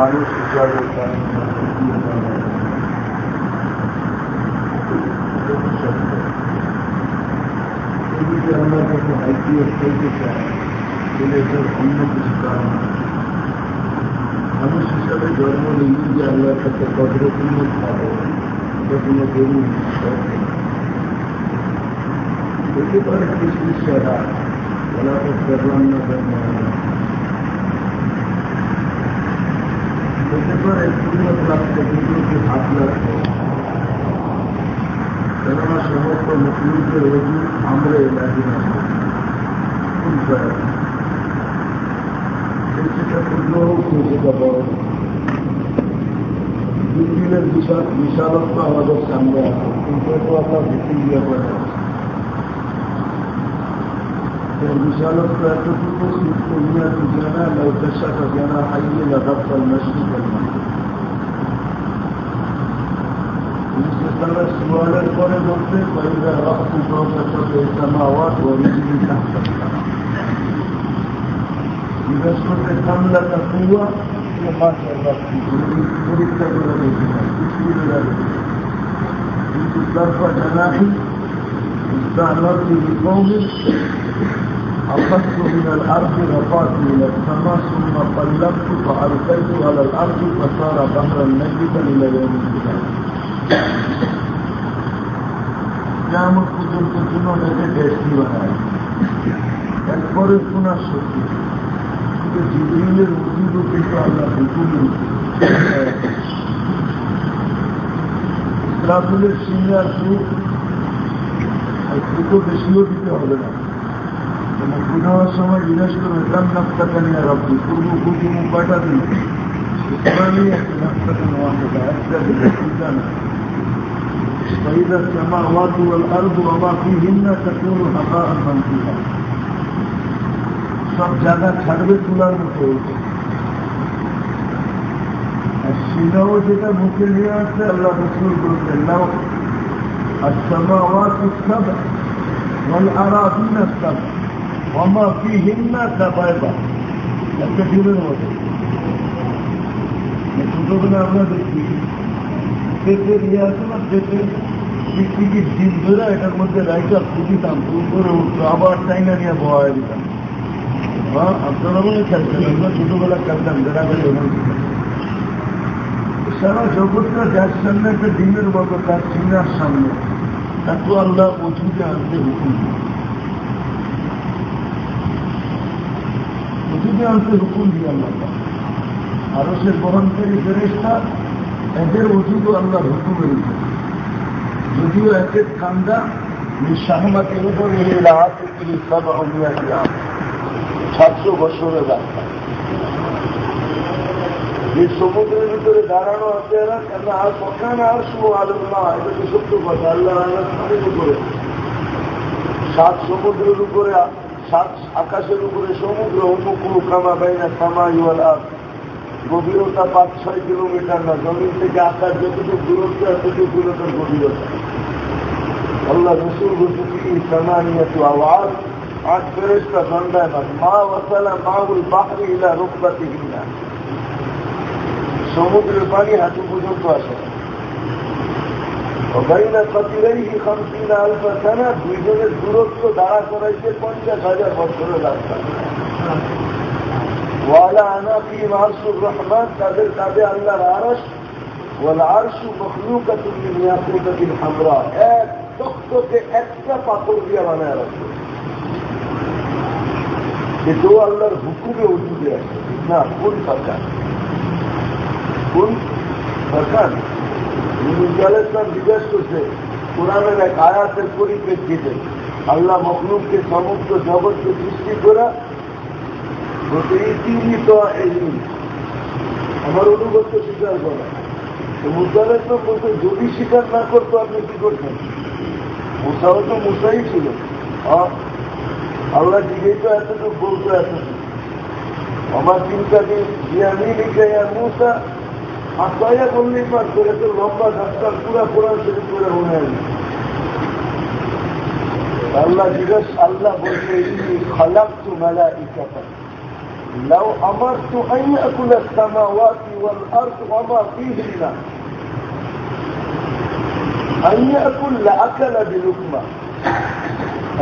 মানুষ হিসাবে এদিকে আমরা যখন আইপিএস পেতে কেননা সমস্ত মুসলিমদের রোগী আমরা এলাকি না। সেটা ক্ষুদ্র হোক সেটা বড় দিনের বিশাল বিশালত্ব আমাদের সামনে আছে। কিন্তু رسالة لا تطلق مئة جناح لو كشف جناحيه لغطى المشرق والمغرب مثل السؤال القول مكتب فإذا رأت فوق سبع السماوات ورجلي تحت السماء إذا سرت حملة قوة وقاتل الرب تركت بغيرها تشير ذلك كنت ترفع جناحي استعمرت بقومك أخذت من الأرض رفعت إلى السماء ثم قلبت فألقيت على الأرض فصار بحرا ميتا إلى يوم القيامة কেমন পর্যন্ত জন্য এটাকে ডেস্টি বানায় এরপরে শোনার সত্যি কিন্তু জিবরিলের উদ্যোগও কিন্তু আল্লাহ হুকুম ইসলামুলের সিংহে আর সুখ দুটো বেশিও দিতে হবে না গুনার সময় জিজ্ঞেস করে এলাম নাস্তাটা নিয়ে রাখবি পূর্ব কুকুম কয়টা দিন ইসলামী একটা নাস্তাটা নেওয়া হবে একটা দিলে চিন্তা না فإذا السماوات والأرض وما فيهن تكون هباء منثورا সব জায়গা ছাড়বে তোলার মতো আর সিনাও যেটা মুখে নিয়ে আসছে আল্লাহ রসুল বলছেন নাও السماوات السبع والأراضين السبع না এটার মধ্যে রাইটা ফুল করে উঠতো আবার চাইনা নিয়ে বয়া দিতাম। হ্যাঁ আপনারা মনে আমরা ছোটবেলা খেলতাম বেড়া করে সারা জগৎটা যার সামনে একটা ডিমের মতো, তার সামনে। তা তো আল্লাহ অজুকে আনতে হুকুম দিল আনতে হুকুম দিয়ে আল্লাহ আরও সে বহনকারী ফেরেস্তা এদের অজুকে আল্লাহ হুকুমের উপর যদিও একের ঠান্ডা নিঃসাহমাতের উপর বছরের রাস্তা। সমুদ্রের ভিতরে দাঁড়ানো আছে এরা আর আর এটা তো সত্য কথা আল্লাহ আল্লাহ সাত সমুদ্রের উপরে আকাশের উপরে সমুদ্র উমুকুল কামা বাইনা কামা ইউয়াল আর গভীরতা পাঁচ, ছয় কিলোমিটার না, জমিন থেকে আকাশ যতটুকু দূরত্ব, এতটুকু দূরতার গভীরতা। আল্লাহ রসুল বলছি সামানিয়াত আওয়াজ আজ ফেরেস্তা দণ্ডায় মা ওয়াসালা মাহুল বাহরি ইলা রুকবাতি সমুদ্রের পানি হাঁটু পর্যন্ত আসে বাইনা কতিরাই খামসিনা আলফা সানা দুইজনের দূরত্ব দাঁড়া করাইছে পঞ্চাশ হাজার বছরের রাস্তা ওয়ালা আনাফি মারসুর রহমান তাদের তাদের আল্লাহর আরস আরশু মখলুকাতুল মিন ইয়াকুতাতিল হামরা এক তখ্তকে একটা পাথর দিয়ে বানায় রাখছে কিন্তু আল্লাহর হুকুমে উঠে আছে না কোন সরকার কোন সরকার ইসলাম জিজ্ঞাসা করছে, কোরআনের এক আয়াতের পরিপ্রেক্ষিতে আল্লাহ মখলুককে সমস্ত জগৎকে সৃষ্টি করা আমার অনুগত্য স্বীকার করা। মুসালের তো বলতে যদি স্বীকার না করতো আপনি কি করতেন? মুসাও তো মুসাই ছিল। আল্লাহ জিজ্ঞেস তো এতটুকু বলতো এতটুকু। আমার চিন্তা দিন জিয়ানি লিখে মুসা আত্মাইয়া বললেই পারতো এত লম্বা ডাক্তার পুরা কোরআন শরীফ করে মনে হয় আল্লাহ জিজ্ঞেস আল্লাহ বলছে খালাক তু মেলা ইচ্ছা لو أمرت أن يأكل السماوات والأرض وما فيهن أن يأكل لأكل بلقمة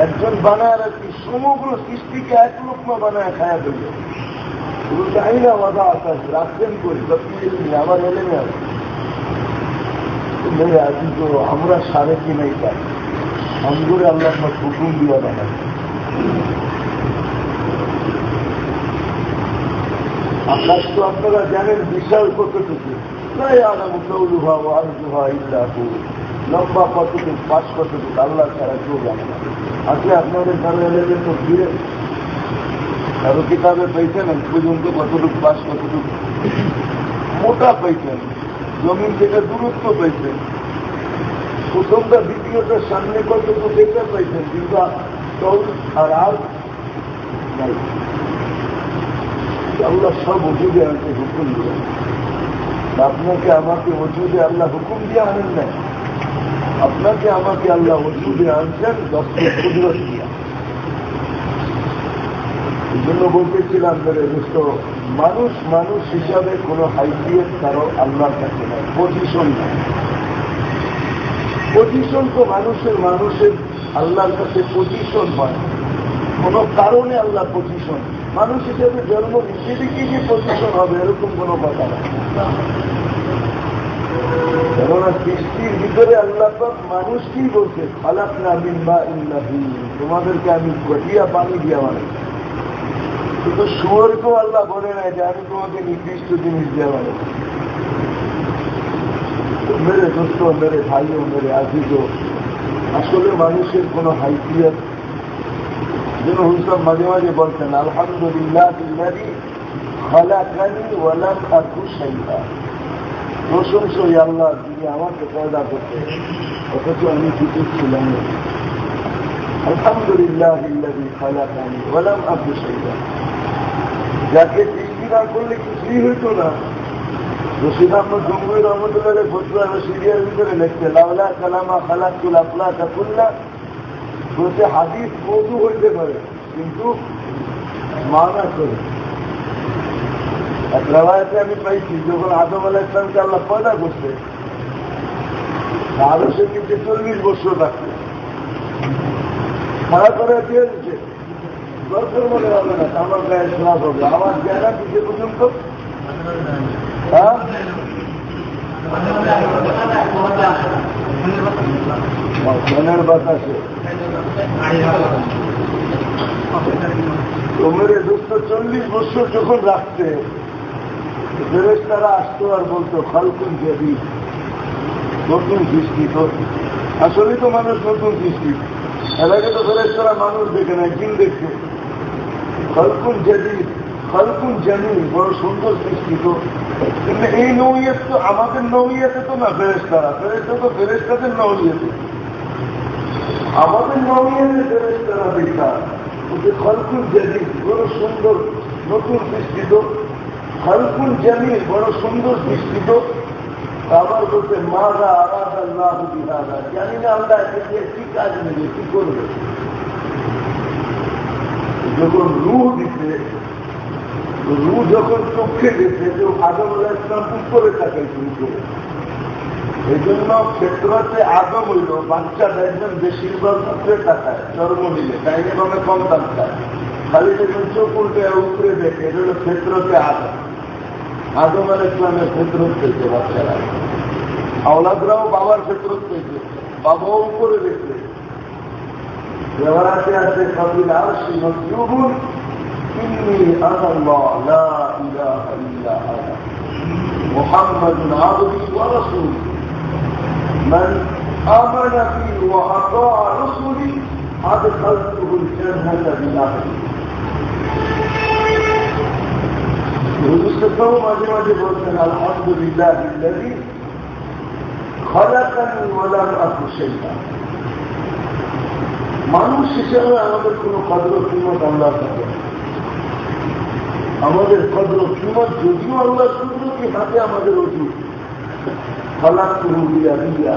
একজন বানায় রাখি সমগ্র সৃষ্টিকে এক লোকমা বানায় খায়া ফেলবে আমরা সাড়ে কি নাই পাই অঙ্গুরে আল্লাহ হুকুম দিয়া বানায়। আকাশ তো আপনারা জানেন বিশাল কতটুকু। লম্বা কতটুকু পাঁচ কতটুকু, আল্লাহ ছাড়া কেউ জানে না। আজকে আপনাদের কারও এলেন তো কারও কিতাবে পেয়েছেন পর্যন্ত কতটুকু পাঁচ কতটুকু? মোটা পেয়েছেন, জমিন থেকে দূরত্ব পেয়েছেন প্রথমটা দ্বিতীয়টা সামনে কতটুকু দেখতে পাইছেন কিন্তু চল আর আর আল্লাহ সব ওষুধে আনতে হুকুম দিয়ে। আপনাকে আমাকে ওষুধে আল্লাহ হুকুম দিয়ে আনেন না আপনাকে আমাকে আল্লাহ ওষুধে আনছেন দশটি কুদরত দিয়া। জন্য বলতেছিলাম মেরে দোস্ত, মানুষ মানুষ হিসাবে কোনো হাইসিয়ত কারও আল্লাহর কাছে নাই পজিশন নাই। পজিশন তো মানুষের মানুষের আল্লাহর কাছে পজিশন হয়। কোন কারণে আল্লাহ পজিশন মানুষ হিসেবে জন্ম হিসেবে কি যে পজিশন হবে, এরকম কোনো কথা না কেননা সৃষ্টির ভিতরে আল্লাহ মানুষকেই বলছে ফালাক না বিম্বা ইল্লাহি তোমাদেরকে আমি ঘটিয়া পানি দিয়া মানে কিন্তু শুয়োরকেও আল্লাহ বলে নাই যে আমি তোমাকে নির্দিষ্ট জিনিস দেওয়া মেরে দোস্ত, মেরে ভাইও, মেরে আজিজ আসলে মানুষের কোনো হাইসিয়ত যেন হুসব মাঝে মাঝে বলছেন, আলহামদুলিল্লাহ খালাকানি প্রশংসই আল্লাহ যিনি আমাকে পয়দা করতে অথচ আমি কিছু ছিলাম। আলহামদুলিল্লাহ খালাকানি ওয়ালাম আকু সাইবা যাকে সৃষ্টি করলে কিছুই হইতো না। রশিদ আহমদ জঙ্গুর রহমতুল্লাহ ফতুয়া সিরিয়ার ভিতরে লিখছে, লাউলা কালামা খালাকুল আফলা কাকুল্লা বলছে হাদিস মধু হইতে পারে, কিন্তু মানা করে। এক রাবায়তে আমি পাইছি, যখন আদম আলাহ ইসলামকে আল্লাহ পয়দা করছে আরও সে কিন্তু চল্লিশ বছর রাখছে। খারাপ করে দিয়ে দিচ্ছে দরকার মনে হবে না আমার গায়ে খারাপ হবে। আমার জায়গা কিছু পর্যন্ত ফ্যানের বাতাসে। তোমরে দুশো চল্লিশ বছর যখন রাখতে ফেরেস তারা আসতো আর বলতো, খালকুন যদি নতুন সৃষ্টি তো আসলে তো মানুষ নতুন সৃষ্টি। আগে তো ফেরেস তারা মানুষ দেখে না জিন দেখছে খালকুন যদি খালকুন জানি, বড় সুন্দর সৃষ্টি তো। কিন্তু এই নৌইয়ত তো আমাদের নৌইয়াতে তো না ফেরেস্তারা ফেরেস্তা তো ফেরেস্তাদের নৌইয়াতে। আমাদের নৌইয়াতে ফেরেস্তারা দেখা। ওকে খলকুল জানি বড় সুন্দর নতুন সৃষ্টিত খলকুল জানি, বড় সুন্দর সৃষ্টিত আবার বলতে মারা আরাদ আল্লাহ বিহারা জানি না আমরা একে কি কাজ নেবে, কি করবে। যখন রুহ দিতে রু যখন চোখে গেছে যে আদম ইসলাম উপরে থাকে করে। এই জন্য ক্ষেত্রতে আদম হইল বাচ্চা দেখবেন বেশিরভাগ উপরে তাকায় জন্ম নিলে তাই অনেক কম তাকায়। খালি দেখবেন চোখ উল্টে উপরে দেখে, এটা হলো ক্ষেত্রতে আদম। আদম আল ইসলামের ক্ষেত্রত পেয়েছে বাচ্চারা আওলাদরাও বাবার ক্ষেত্রত পেয়েছে বাবাও উপরে দেখছে ব্যবহারাতে আছে কবির আর শ্রীমদ্যুগুন إني أنا الله لا إله إلا أنا محمد عبدي ورسولي من آمن بي وأطاع رسلي أدخلته الجنة بلا হুজুরও মাঝে মাঝে বলছেন, আলহামদুলিল্লাহ সেইটা মানুষ হিসেবে আমাদের কোনো কদর কিমত আল্লাহ থাকে আমাদের কদর কিমত যদিও আল্লাহ কুদরতি হাতে আমাদের অজুর ফলাক দিয়া দিয়া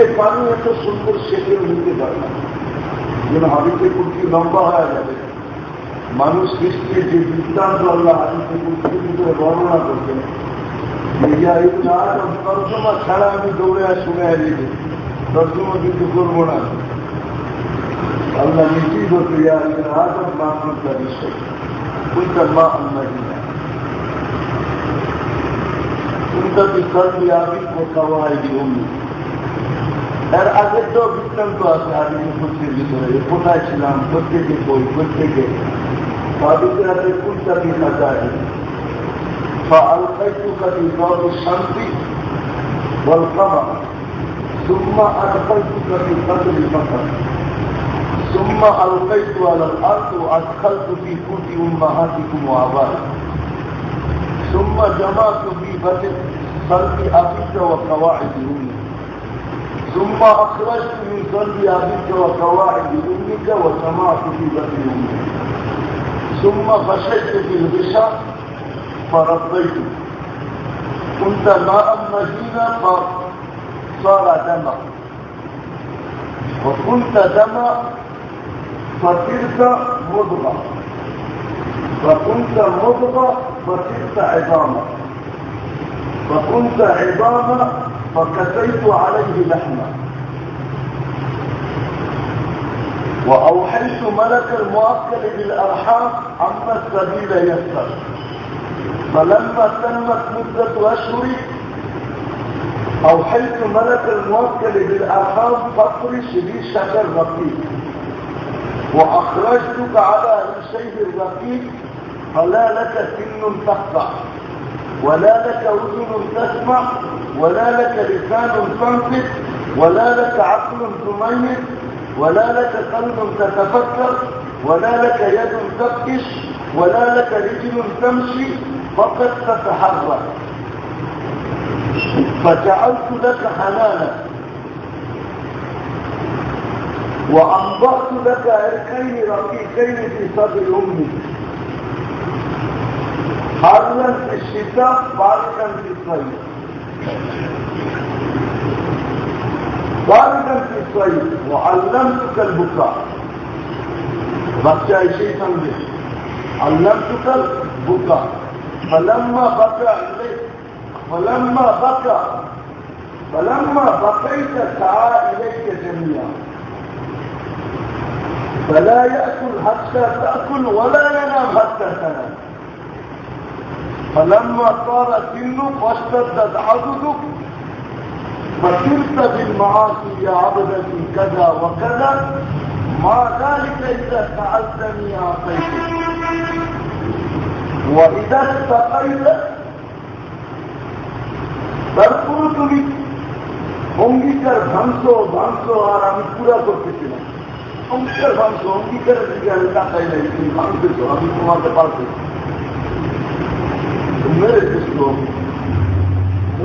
এর পানি এত সুন্দর সেটেও নিতে পারে না। যেন হাবিতে কুর্তি লম্বা হয়ে যাবে। মানুষ সৃষ্টির যে বৃত্তান্ত আল্লাহ উৎপত্তি করে বর্ণনা করছেন তর্জমা ছাড়া আমি দৌড়ে আর শুনে দিতে তর্জমা কিন্তু করব না। আল্লাহ নিজেই বলতে মা আল্লাহ কুন্তা বিকল্পি আবি ও কাওয়াই অমনি এর আগের তো বৃত্তান্ত আছে আদিম পুত্রের ভিতরে, কোথায় ছিলাম প্রত্যেকে বই প্রত্যেকে وبكرة كنت في مزاجي. فألقيتك في ضوء الشمس والقمر. ثم أدخلتك في قدر البصر ثم ألقيت على الأرض وأدخلت في كل أمهاتكم وأبائكم. ثم جمعت في بدر صلب أبيك وقواعد أمك. ثم أخرجت من صلب أبيك وقواعد أمك وجمعت في بدر أمك. ثم خشيت في الغشاء فرضيت. كنت ماء مهينا فصار دما وكنت دما فصرت مضغة. فكنت مضغة فصرت عظاما فكنت عظاما فكسيت عليه لحما وأوحيت ملك المؤكل بالأرحام أما السبيل يسر. فلما تمت مدة أشهر أوحيت ملك الموكل بالأرحام فافرش ريشك الرقيق وأخرجتك على ريشيه الرقيق فلا لك سن تقطع ولا لك أذن تسمع ولا لك لسان تنطق ولا لك عقل تميز ولا لك قلب تتفكر ولا لك يد تبكش ولا لك رجل تمشي فقد تتحرك. فجعلت لك حنانا. وأنضأت لك عرقين رقيقين في صدر أمك حرا في الشتاء باردا في الصيف باردا في الصيف وعلمتك البكاء. بقى شيء سمجه علمتك البكاء. فلما بكى إليك فلما بكى فلما بكيت سعى إليك جميعا. فلا يأكل حتى تأكل ولا ينام حتى تنام. فلما طار سنك واشتدت عضدك فسرت بالمعاصي يا عبدتي كذا وكذا ما ذلك إذا سألتني أعطيتك وإذا استقيت তারপরে তুমি অঙ্গীকার ভাঙছ ভাঙছ আর আমি পুরা করতেছিলাম অঙ্গীকার ভাঙছ অঙ্গীকারের দিকে আমি তাকাই নাই তুমি ভাঙতেছ আমি তোমাকে পারতেছি মেরে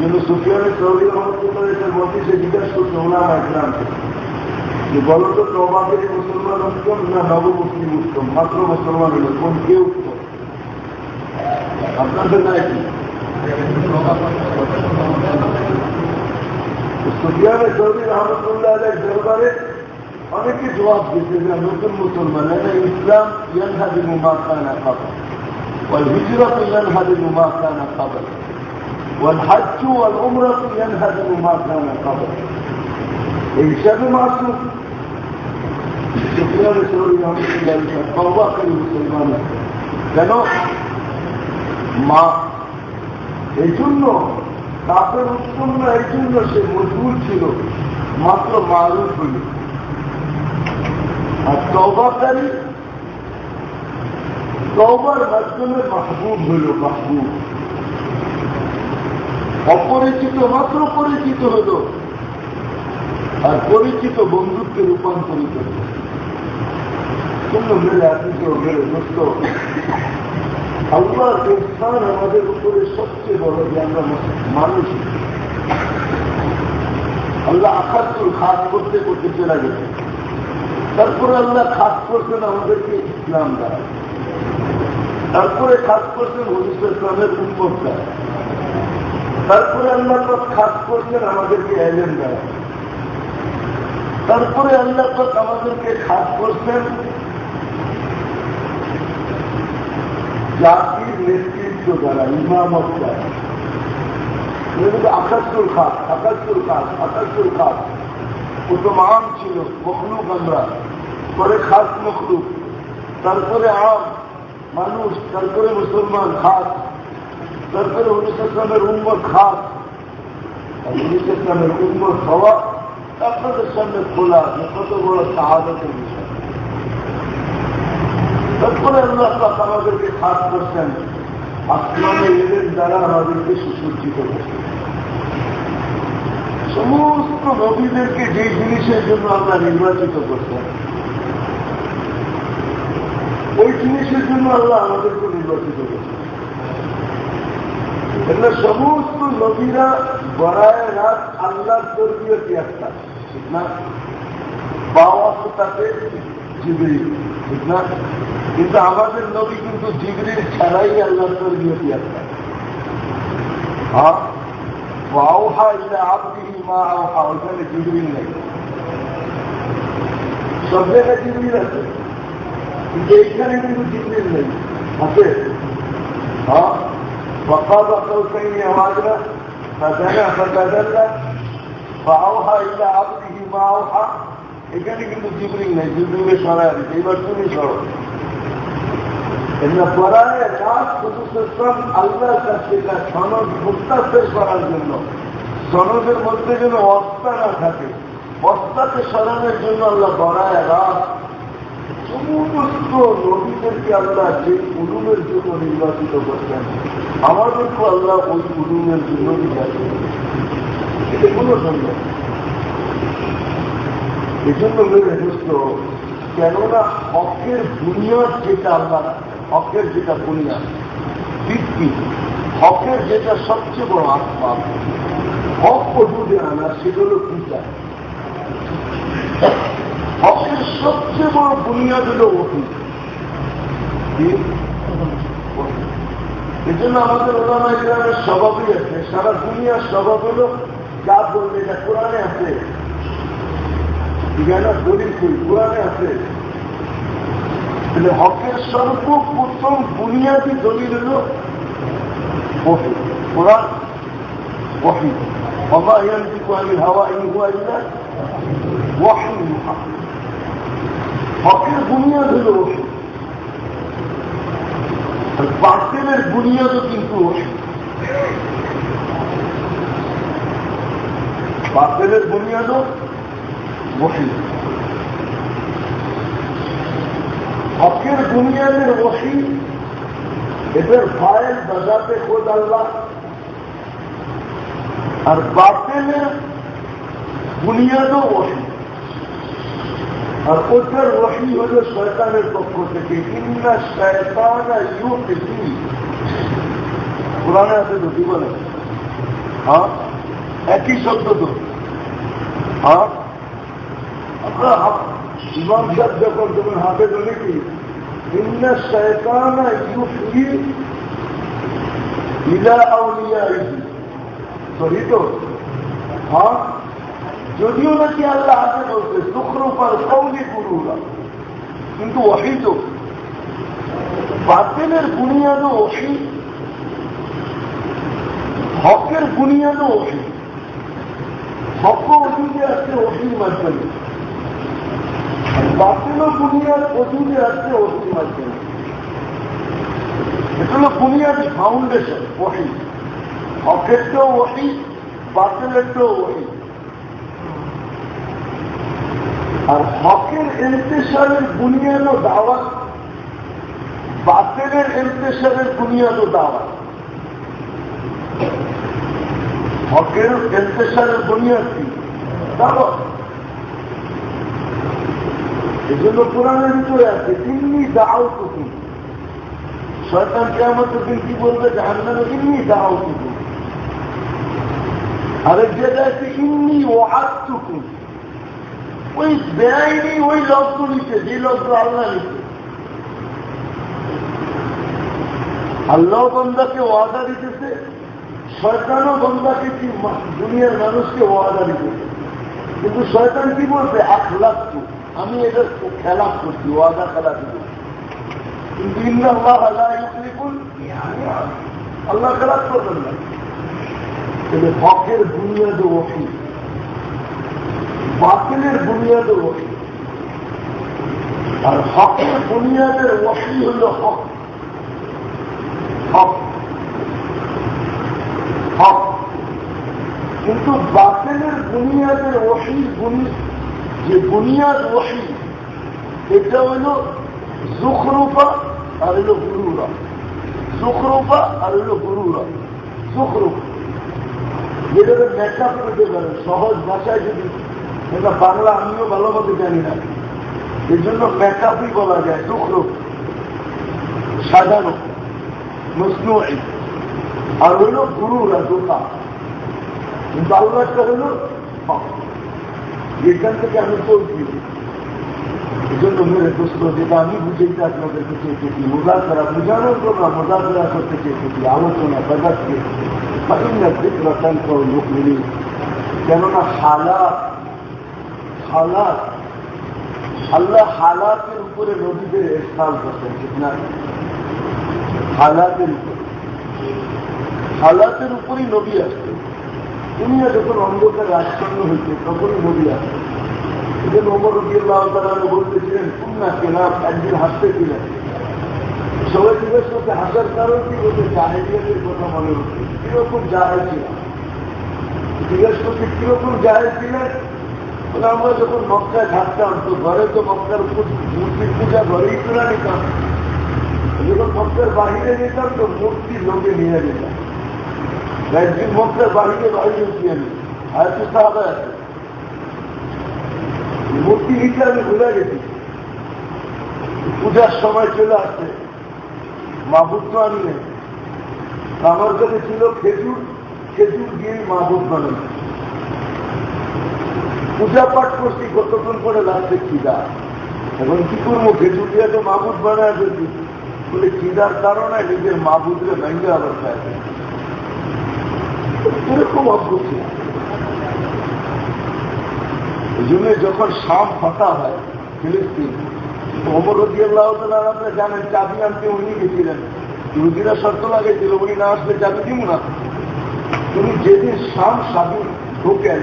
কিন্তু সুফিয়ানের চৌধুরী রহমতুল্লাহ এটার মধ্যে সে জিজ্ঞাসা করছে, ওনার একরামকে যে, বলো তো নবাবের মুসলমান উত্তম না নবমুসলিম উত্তম মাত্র মুসলমান হল, কোন কে উত্তম আপনাদের নাই কি? সুফিয়ানের চৌধুরী রহমতুল্লাহ দরবারে অনেকে জবাব দিতে যে, নতুন মুসলমান এটা ইসলাম ইয়ান হাজির মুমাকানা খাবার। ওই হিজরত ইয়ান হাজির মুমাকানা খাবার। والحج والعمرة ينهدم ما كان قبل এই হিসাবে মাসুম মুসলমান কেন মা এই জন্য তাপের উৎপন্ন এই জন্য সে মজবুর ছিল মাত্র মারুফ হইল আর তবাকারী তবার মাধ্যমে মাহবুব হইল মাহবুব অপরিচিত মাত্র পরিচিত হল আর পরিচিত বন্ধুত্বে রূপান্তরিত জন্য মেরে আদিত মেরে দোস্ত আমাদের উপরে সবচেয়ে বড় যে আমরা মানুষ। আল্লাহ আকাশুল খাস করতে করতে চলে গেছে। তারপরে আল্লাহ খাস করছেন আমাদেরকে ইসলাম দ্বারা। তারপরে খাস করছেন হরিশ ইসলামের উন্মত দ্বারা। তারপরে আল্লাহ পাক খাস করছেন আমাদেরকে এলেন দ্বারা তারপরে আল্লাহ পাক আমাদেরকে খাস করছেন জাতির নেতৃত্ব দ্বারা ইমামত দ্বারা আকাশুল খাস আকাশুল খাস আকাশুল খাস। প্রথম আম ছিল, মখলুক আমরা। পরে খাস মখলুক। তারপরে আম, মানুষ, তারপরে মুসলমান, খাস। তারপরে উনিশ ইসলামের উম্মত খাস উনিশ ইসলামের উম্মত হওয়া আপনাদের সামনে খোলা আছে কত বড় সাহায্যের বিষয়। তারপরে আল্লাহ আমাদেরকে খাস করছেন আসলামে এদের দ্বারা আমাদেরকে সুসজ্জিত করছেন। সমস্ত নবীদেরকে যে জিনিসের জন্য আমরা নির্বাচিত করতাম, ওই জিনিসের জন্য আল্লাহ আমাদেরকে নির্বাচিত করছেন। এগুলো সমস্ত নবীরা বড়ায় রাত আল্লাহ তর্বীয় একটা ঠিক না? পাওয়া তো তাতে জিবরি ঠিক না? কিন্তু আমাদের নবী কিন্তু জিবরির ছাড়াই আল্লাহ তর্বীয় একটা হ্যাঁ ওয়াউহা ইলা আব্দিহি মা আওহা ওইখানে জিবরিল নেই। সব জায়গায় জিবরিল আছে। কিন্তু এইখানে কিন্তু জিবরিল নেই। আছে? হ্যাঁ? وقال قوسين وادنا فدنا فتدلى فأوحى إلى عبده ما أوحى এখানে কিন্তু জিবরিল নেই জিবরিলের সরাই দিচ্ছে এবার তুমি সরো এমনি পড়ায় রাত শুধু আল্লাহর কাছ থেকে সনদ মুক্তাফের করার জন্য সনদের মধ্যে যেন অস্তা না থাকে অস্তাকে সরানোর জন্য আল্লাহ বড়ায় রাত সমস্ত যে উলুমের জন্য নির্বাচিত আমাদেরকে ওই উলুমের জন্য এটা কোনো সম্ভব এজন্য কেননা হকের বুনিয়াদ যেটা আল্লাহ, হকের যেটা বুনিয়াদ, ভিত্তি, হকের যেটা সবচেয়ে বড় আত্মা, হক ওজুদে আনা, সেগুলো কি হকের বুনিয়াদুল ওহি এই জন্য আমাদের ওলামা ইসলামের স্বভাবই আছে সারা দুনিয়ার স্বভাব হল যা বললে এটা কোরআনে আছে না দলিল করি কোরআনে আছে তাহলে হকের সর্বপ্রথম বুনিয়াদি দলিল হল ওহি কোরআন ওহি বাবা ইয়ান্তিকু আলী হাওয়া ইহুয়া ইলা ওয়াহি মুহাম্মদ হকের বুনিয়াদ হল ওষুধ বাতিলের বুনিয়াদও কিন্তু ওষুধ বাতিলের বুনিয়াদও ওষুধ হকের বুনিয়াদের ওষি এদের ফায়েল বাজাতে খোদ আল্লাহ। আর বাতিলের বুনিয়াদও ওষুধ আর ওটার ওহি হল শয়তানের পক্ষ থেকে, ইন্না শয়তানা ইউ পেশি পুরানে আছে কি বলে? হ্যাঁ? একই শব্দ তো। হ্যাঁ? আমরা ইমাম সাহেব যখন যখন হাতে বলে কি, ইন্না শয়তানা ইউ ইলা আউলিয়া সহি তো? হ্যাঁ? যদিও নাকি আল্লাহ হাতে বলছে শুক্রপার কৌলি গুরুরা। কিন্তু অহিত বাতিলের বুনিয়াদও অসি হকের বুনিয়াদও অসি হক অজুদে আছে অসির মাধ্যমে বাতিল বুনিয়াদ অজুদে আছে অসির মাধ্যমে এটা হল বুনিয়াদি ফাউন্ডেশন ওহি হকেরটাও ওহি বাতিলেরটাও ওহি আর হকের এন্তেসারের বুনিয়াদ ও বাতিলের এন্তেসারের বুনিয়াদ ও হকের এন্তেসারের বুনিয়াদ কি? দাওয়াত। এই জন্য কোরআনের ভিতরে আছে তিন্নি দাও টুকু শয়তান কেমতের দিন কি বলবে? জাহান্নামে ইন্নি দাও টুকু আরেক জায়গায় ইন্নি ও আত্মুকু ওই বেআইনি ওই লব্ধ নিতে যে লব্ধ আল্লাহ নিতে আল্লাহ বন্দাকে ওয়াদা দিতেছে, শয়তানও বন্দাকে কি দুনিয়ার মানুষকে ওয়াদা দিতেছে। কিন্তু শয়তান কি বলছে? এক লাখ আমি এদের খেলা করছি, ওয়াদা খেলা দিতে কিন্তু ইন্দাল্লাহ আল্লাহ ইউকলিকুল আল্লাহ খেলা করবেন না। কিন্তু হকের বুনিয়াদ ওকি বাতিলের বুনিয়াদ ওকি আর হকের বুনিয়াদের ওকি হল হক। হক। হক। কিন্তু বাতিলের বুনিয়াদের ওহি বুনি যে বুনিয়াদ ওহি এটা হইল জুখরূপা আর হইল গুরুরা। জুখরূপা আর হইল গুরুরা। জুখরূপা যেটাকে মেকআপ করতে পারে সহজ ভাষায় যদি এটা বাংলা আমিও ভালো মতো জানি না। এই জন্য মেকআপই বলা যায় জুখরূপ সাজানো মসনুই আর হইল গুরুরা দোকা কিন্তু আল্লাহটা হইল এখান থেকে আমি চলছি এই জন্য মেরে দোস্ত যেটা আমি বুঝেছি আপনাদেরকে চেয়েছি মোজাকরা বুঝানোর জন্য মোজাকরা করতে চেয়েছি আলোচনা বাজাচ্ছে লোক মিলি কেননা হালাত হালাত আল্লাহ হালাতের উপরে নদীদের স্থান করতেন ঠিক না? হালাতের উপর। হালাতের উপরই নবী আসতেন দুনিয়া যখন অন্ধকারে আচ্ছন্ন হয়েছে, তখনই নবী আসতেন এজন্য ওমর রবি আল্লাহ তারা বলতেছিলেন, কুন্না কেনা একদিন হাসতে হাসতেছিলেন সবাই জিজ্ঞেস করতে হাসার কারণ কি? বলতে জাহেরিয়াতের কথা মনে হচ্ছে। কীরকম জাহের ছিলাম? জিজ্ঞেস করতে কীরকম জাহের ছিলেন? বলে আমরা যখন মক্কায় থাকতাম, তো ঘরে তো মক্কার মূর্তির পূজা ঘরেই তোলা নিতাম। যখন মক্কার বাহিরে নিতাম তো মূর্তি লোকে নিয়ে যেতাম। একদিন মক্কার বাহিরে বাহিরে উঠিয়ে নি হয়তো সাহাবা আছে। মূর্তি নিতে আমি ভুলে গেছি। পূজার সময় চলে আসছে। মাহবুদ তো আমি নেই আমার কাছে ছিল খেজুর খেজুর দিয়ে মাহবুদ বানাই পূজা পাঠ করছি, কতক্ষণ করে লাগছে খিদা এখন কি করব? দিয়ে তো মাহবুদ বানায় ফেলছি। বলে খিদার কারণে নিজের মাহবুদরে ভেঙ্গে আবার খায় এরকম অদ্ভুত এই জন্য যখন শাম ফাটা হয়, ফিলিস্তিন, ওমর রদিয়াল্লাহ আপনারা জানেন, চাবি আনতে উনি গেছিলেন। ইহুদিরা শর্ত লাগাইছিল, উনি না আসলে চাবি দিব না। তুমি যেদিন শাম স্বাধীন ঢোকেন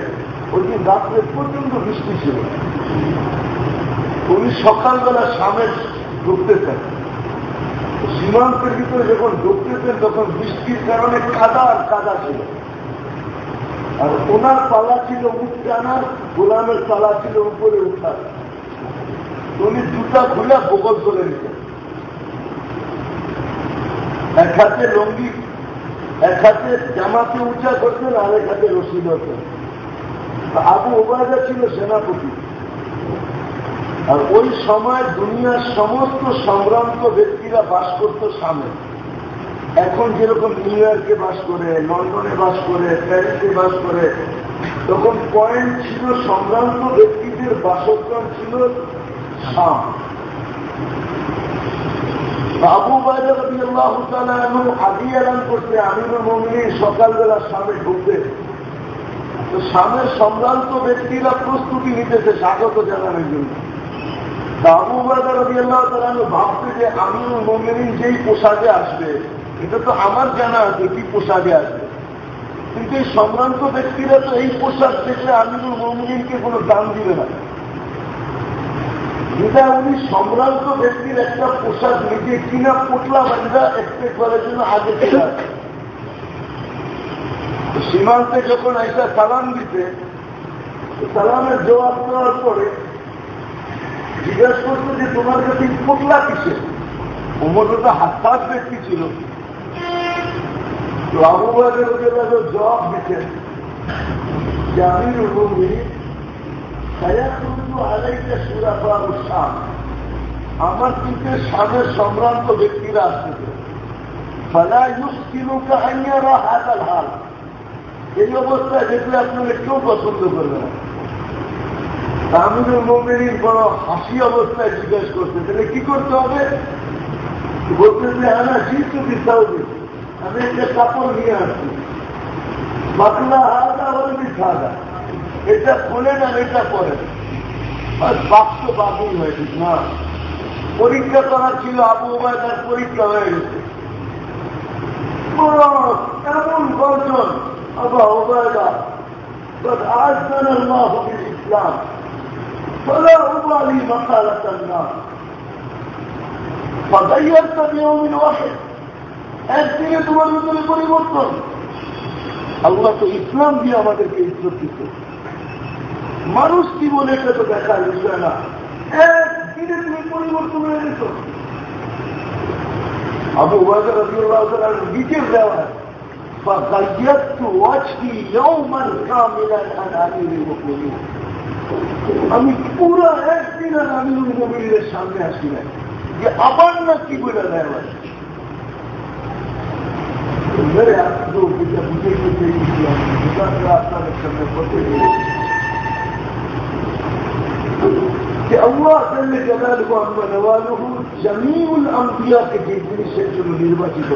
ওই দিন রাত্রে প্রচণ্ড বৃষ্টি ছিল। উনি সকালবেলা শামের ঢুকতেছেন। সীমান্তের ভিতরে যখন ঢুকতেছেন, তখন বৃষ্টির কারণে কাদা আর কাদা ছিল। আর ওনার পালা ছিল উঠতে আনার, গোলামের পালা ছিল উপরে উঠার। উনি জুতা খুলে বগল করে নিতেন এক হাতে লঙ্গি, এক হাতে জামাতে উঁচা করতেন আর এক হাতে রশি ধরতেন। আবু ওবায়দা ছিল সেনাপতি। আর ওই সময় দুনিয়ার সমস্ত সংগ্রান্ত ব্যক্তিরা বাস করত সামনে। এখন যেরকম নিউ ইয়র্কে বাস করে, লন্ডনে বাস করে, প্যারিসে বাস করে, তখন পয়েন্ট ছিল সংক্রান্ত ব্যক্তিদের বাসস্থান ছিল শাম। আবু বাজার আদি এলান করতে আমিরুল মমিনী সকালবেলা সামনে ঢুকতে তো সামের সম্ভ্রান্ত ব্যক্তিরা প্রস্তুতি নিতেছে, স্বাগত জানানোর জন্য। আবু বাজার ভাবছে যে আমিরুল মমিনী যেই পোশাকে আসবে, এটা তো আমার জানা আছে কি পোশাকে আসবে। কিন্তু এই সম্ভ্রান্ত ব্যক্তিরা তো এই পোশাক দেখলে আমিরুল মমিনকে কোনো দাম দিবে না। যেটা উনি সম্ভ্রান্ত ব্যক্তির একটা পোশাক নিজে কিনা পোটলা বান্ধা এক্সপেক্ট করার জন্য আগে চলে আসে। সীমান্তে যখন একটা সালাম দিতে সালামের জবাব দেওয়ার পরে জিজ্ঞাসা করতো যে, তোমার কাছে পোটলা কিসে ওমর তো হাত ব্যক্তি ছিল। তো আবু বাজের জবাব দিচ্ছেন যে আমি রুমি আলাইকে সুরাফা উৎসাহ আমার কিন্তু সামনে সম্ভ্রান্ত ব্যক্তিরা আসতেছে ফলা ইউস্কিলুকা আইয়ারা হাতাল হাল। এই অবস্থায় দেখলে আপনারা কেউ পছন্দ করবে না। তামিলুল মোমেনির বড় হাসি অবস্থায় জিজ্ঞেস করতে তাহলে কি করতে হবে? বলতে যে হ্যাঁ না জিতু দিতে হবে। আমি একটা কাপড় নিয়ে আসছি। বাকলা হালকা হলে বিছাদা এটা খোলে না এটা পরে বাক্স বাকি হয়ে ঠিক না, পরীক্ষা করা ছিল আবু তার পরীক্ষা হয়ে গেছে। এমন গর্জন। আবু ওবায়দা قد أعزنا الله بالإسلام فلا أبالي مقالة الناس فغيرت بيوم واحد একদিনে তোমার ভিতরে পরিবর্তন আল্লাহ তো ইসলাম দিয়ে আমাদেরকে ইজ্জত দিত মানুষ কি বলে এটা তো দেখার বিষয় না একদিনে তুমি পরিবর্তন হয়ে গেছ আবু বাজার রবিউল্লাহ নিজের দেওয়া بغیت وجهي يوما كاملا عن امير المؤمنين. আমি পুরো একদিন আর আমি মোবিলের সামনে আসি না যে আবার না কি বলে দেয় میرے جو مجھے مجھے مجھے خدا کا راستہ رکھنے میں پڑتے ہوئے کہ اللہ جل جلال کو ہم بنوا جمیع الانبیاء کے جیتنے سے جو نرواچی کو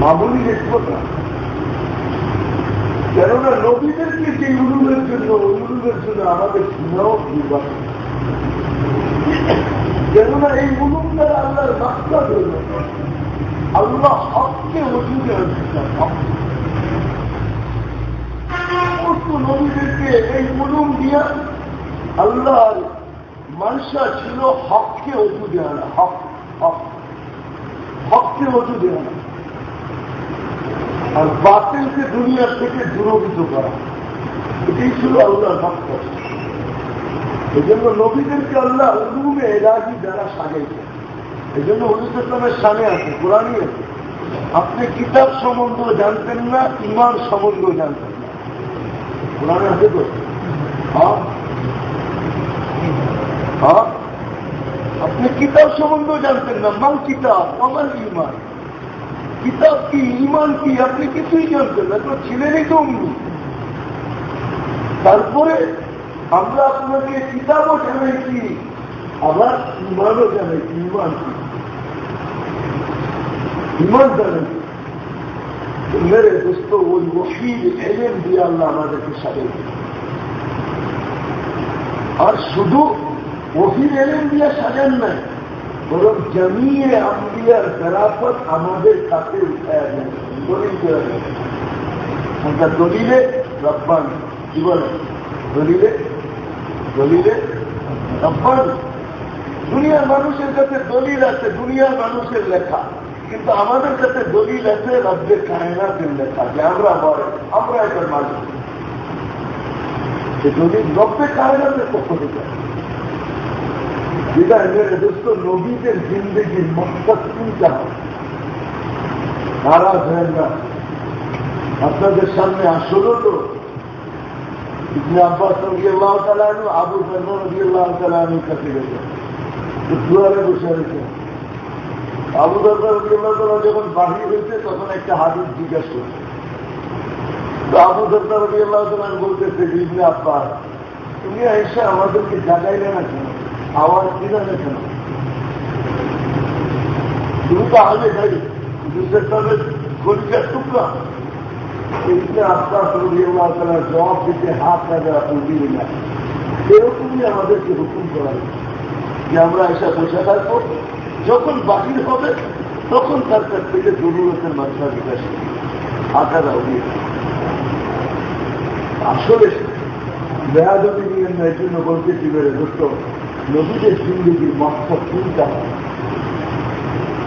মামুলি না কেননা নবীদেরকে যে উলুমের জন্য উলুমের জন্য আমাদের সুনাও নির্বাচন কেননা এই উলুম দ্বারা আল্লাহর মাত্রা হইল আল্লাহ হককে ওজুদে আনছিলেন সমস্ত নবীদেরকে এই উলুম দিয়া আল্লাহর মানসা ছিল হককে ওজুদে আনা হক হক, হককে ওজুদে আনা আর বাতিলকে দুনিয়ার থেকে দূরভূত করা। এটাই ছিল আল্লাহর ভক্ত এই জন্য নবীদেরকে আল্লাহ উলুমে এলাহি দ্বারা সাজাইছে। এই জন্য হলুদামের সামনে আছে, কোরআনই আছে। আপনি কিতাব সম্বন্ধ জানতেন না ইমান সম্বন্ধ জানতেন না। কোরআনে আছে তো? আপনি কিতাব সম্বন্ধ জানতেন না, মান কিতাব আমার ইমান কিতাব কি ইমান কি, আপনি কিছুই জানতেন না তো ছিলেনই তো অমনি। তারপরে আমরা আপনাকে কিতাবও জানাইছি, আবার ইমানও জানাইছি ইমান কি? ইমান জানাইছি। মেরে দোস্ত, ওই ওষির এলেন দিয়ে আল্লাহ আমাদেরকে সাজাই আর শুধু ওহির এলেন দিয়ে সাজান নাই বরং জমিয়ে আম্বিয়ার ফেরাফত আমাদের কাছে উঠায় দেন দলিল করে দেন আমরা দলিলে রব্বানি কি বলে দলিলে দলিলে রব্বানি দুনিয়ার মানুষের কাছে দলিল আছে দুনিয়ার মানুষের লেখা কিন্তু আমাদের কাছে দলিল আছে রব্বের কায়নাতের লেখা যে আমরা বলে আমরা এটার মালিক সে দলিল রব্বের কায়নাতের পক্ষ থেকে মেরে দোস্ত নবীদের জিন্দগির মকসদ চিন্তা না। আপনাদের সামনে আসলো তো। আব্বাস আবু ধর্ম রবি আল্লাহ তালানুর কাছে গেছে। দুয়ারে বসে রয়েছে। আবু যখন বাহির হয়েছে, তখন একটা হাদিস জিজ্ঞাসা করছে। তো আবু ধর্ম বলতেছে, ইবনে আব্বাস, তুমি এসে আমাদেরকে জাগাইলে না কেন? আওয়াজ দিলে না কেন? তুমি তো আগে যাই দুধের তবে গরিবের টুকরা। ইবনে আব্বাস রবি আল্লাহ জবাব দিতে হাত লাগা উঠিয়ে না। এরকমই আমাদেরকে হুকুম করা যে আমরা এসে বসে থাকব। যখন বাহির হবে, তখন তার কাছ থেকে জরুরতের মাত্রা বিকাশ আকার উড়িয়ে আসলে বেহাদবি নিয়ে বুঝেন না এই জন্য বলতেছি বেড়ে দোস্ত নবীদের জিন্দগির মকসদ হয়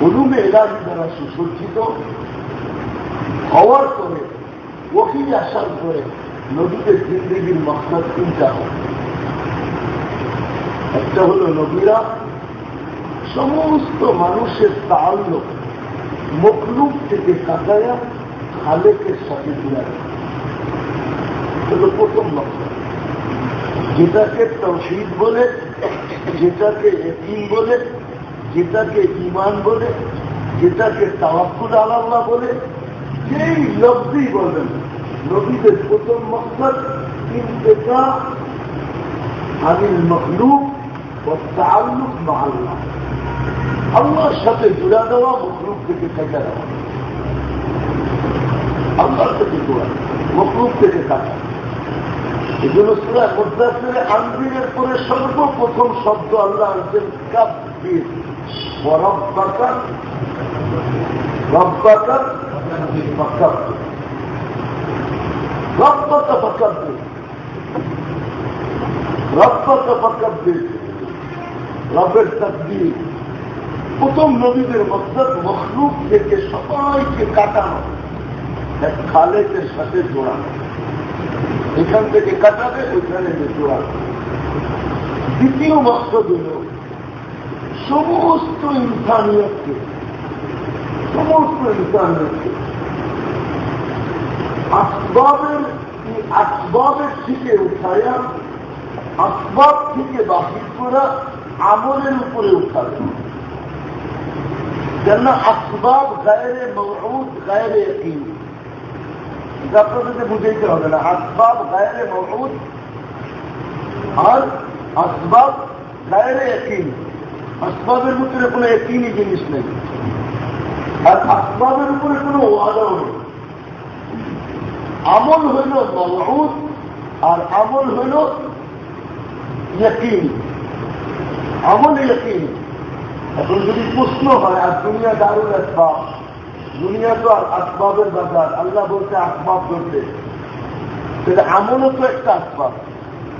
হলুমে এলাহি দ্বারা সুসজ্জিত, হওয়ার পরে ওহি আসার পরে নদীদের জিন্দগির মকসদ তিনটা হয় একটা হল নবীরা সমস্ত মানুষের তাল্য মকলুক থেকে কাটায়া খালেকের সাথে জুড়ে হল প্রথম লক্ষ্য যেটাকে তৌহিদ বলে যেটাকে একিম বলে, যেটাকে ইমান বলে, যেটাকে তাওয়াক্কুল আল্লাহ বলে যেই লব্ধি বলবেন। নবীদের প্রথম মকসদ, ইন্তেকা আনিল মখলুক ও তাল্লুক মাল্লাহ আল্লাহর সাথে জুড়া দেওয়া, মখলুক থেকে কেটে দেওয়া। আল্লাহর থেকে জোড়া, মখলুক থেকে কাটা। এই জন্য সুরা মুদাসিরে আনবিরের পরে সর্বপ্রথম শব্দ আল্লাহ আনছেন কাব্বির রব্বাকার রবের তকদির প্রথম নবীদের মকসদ মখলুক থেকে সবাইকে কাটানো, এক খালেকের সাথে জোড়ানো। এখান থেকে কাটাবে ওইখানে জোড়ানো দ্বিতীয় মকসদ হল সমস্ত ইনসানিয়তকে সমস্ত ইনসানিয়তকে আসবাবের আসবাবের থেকে উঠায়া, আসবাব থেকে বাহির করা, আমলের উপরে উঠাবে কেন আসবাব গায়েরে মৌদ গায়েরে একই আপনাদেরকে বুঝাইতে হবে না। আসবাব গায়েরে মৌদ আর আসবাব গায়েরে একই আসবাবের ভিতরে কোনো একই জিনিস নেই। আর আসবাবের উপরে কোনো ওয়াদাও নেই। আমল হইল মৌদ আর আমল হইল ইয়কিন। আমল ইয়কিন। এখন যদি প্রশ্ন হয়, আর দুনিয়া দারুল আসবাব দুনিয়া তো আসবাবের বাজার। আল্লাহ বলতে আসবাব করতে সেটা আমলও তো একটা আসবাব।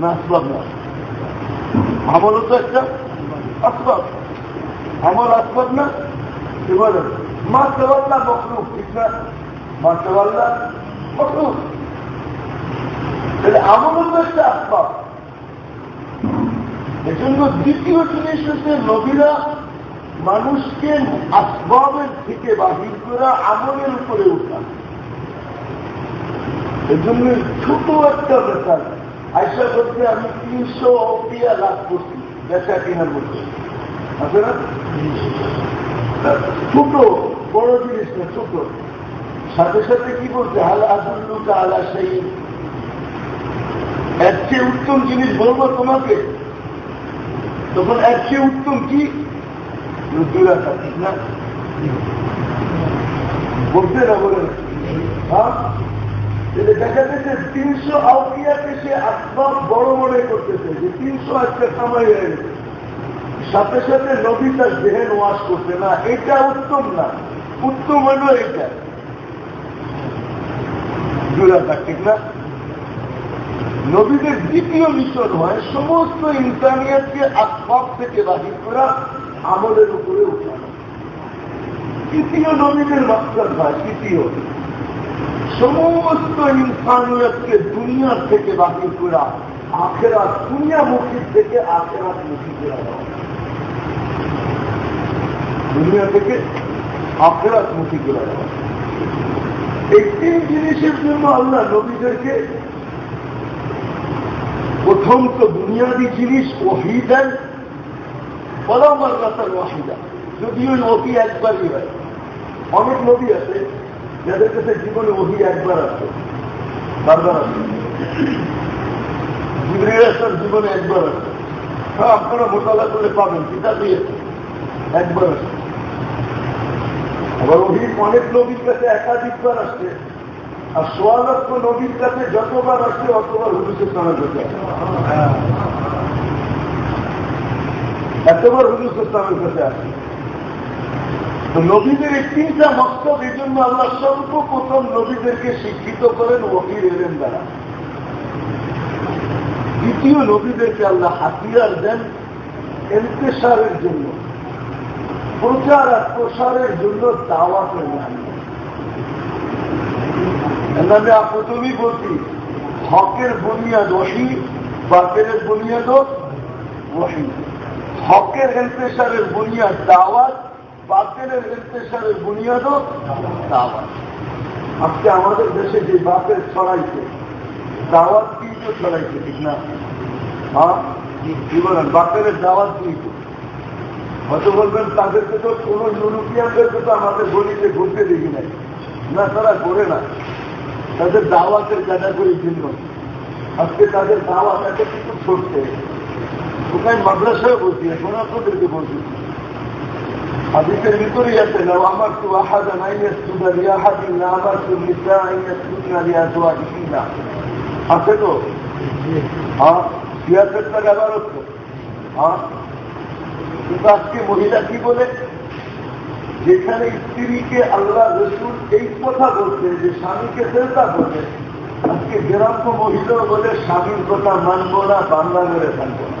না আসবাব না। আমলও তো একটা আসবাব। আমল আসবাব না, কি বলেন? মা সেবাল্লা মকলুক ঠিক না? মা সেবাল্লা মকলুক তাহলে আমলও তো একটা আসবাব। এজন্য দ্বিতীয় জিনিস হচ্ছে নবীরা মানুষকে আসবাবের থেকে বাহির করা আমলের উপরে উঠা এজন্য ছোট একটা ব্যাপার। আয়সা বলতে আমি তিনশো অপিয়া লাভ করছি। বেচা কেনার মধ্যে আছে না? ছোট, বড় জিনিস না, ছোট। সাথে সাথে কি বলছে? হাল আদুল্লুকা আলা সেই এর উত্তম জিনিস বলব তোমাকে। তখন এর উত্তম কি? ঠিক না বলতে না বলে দেখা যাচ্ছে তিনশো আউকিয়াকে সে বড় মনে করতেছে যে তিনশো আজকে কামাই হয়ে গেছে সাথে সাথে তার করছে না এটা উত্তম না উত্তম এটা ঠিক না নবীদের দ্বিতীয় মিশন হয় সমস্ত ইনসানিয়াতকে আসবাব থেকে বাহির করা আমলের উপরে উঠানো তৃতীয় নবীদের মাস্টার হয় তৃতীয়। সমস্ত ইনসানিয়তকে দুনিয়ার থেকে বাহির করা আখেরা দুনিয়া মুখী থেকে আখেরাত মুখী করা দুনিয়া থেকে আখেরাত মুখী করা এই তিন জিনিসের জন্য আল্লাহ নবীদেরকে প্রথম তো দুনিয়াদি জিনিস ওহি দেন পরামার রাতার ওয়াহিদা যদি ওই ওহি একবারই হয়, অনেক নবী আছে, যাদের কাছে জীবনে ওহি একবার আছে, বারবার আছে। জিবরিয়াসার জীবনে একবার আছে। হ্যাঁ আপনারা মোটালা করলে পাবেন, কিতাব দিয়েছে একবার আছে। আবার ওহি অনেক নবীর কাছে একাধিকবার আসছে। আর সোয়া লক্ষ নবীর কাছে যতবার আসছে, অতবার হুজুর সালার কাছে এতবার হুজুর ইসলামের কাছে আসে। তো নবীদের এই তিনটা মস্তব এই জন্য আল্লাহ সর্বপ্রথম নবীদেরকে শিক্ষিত করেন ওহির এলেন দ্বারা। দ্বিতীয় নবীদেরকে আল্লাহ হাতিয়ার দেন এন্তেসারের জন্য। প্রচার আর প্রসারের জন্য দাওয়াতের নাম আমি প্রথমেই বলছি, হকের বুনিয়াদ ওহি বাতিলের বুনিয়াদ ওহি। হকের এন্তেসারের বুনিয়াদ দাওয়াত, বাতিলের এন্তেসারের বুনিয়াদও দাওয়াত। আজকে আমাদের দেশে যে বাপের ছড়াইছে, দাওয়াত দিয়ে তো ছড়াইছে, ঠিক না? হ্যাঁ? কি দাওয়াত দিয়ে হয়তো বলবেন, তাদেরকে তো কোন ইউরোপিয়ানদেরকে তো আমাদের গলিতে ঘুরতে দেখি নাই। না, তারা করে না। তাদের দাওয়াতের ক্যাটাগরি ভিন্ন। আজকে তাদের দাওয়াত এত কিছু ছড়ছে ওখানে মাদ্রাসায় বলছি এখন আপনাদেরকে বলছি হাদিসের ভিতরেই আছে না আমার তু আহাদা নাইয়া সুদা রিয়া হাদিন না আমার তু নিসা আইয়া সুদনা রিয়া দোয়া দিচ্ছি না আছে তো? হ্যাঁ? সিয়াসেরটা ব্যবহার হচ্ছে হ্যাঁ? কিন্তু আজকে মহিলা কি বলে? যেখানে স্ত্রীকে আল্লাহ রসুল এই কথা বলছে যে স্বামীকে চেষ্টা করবে আজকে গ্রাম্য মহিলা বলে, স্বামীর কথা মানব না বাংলা মেরে থাকব না।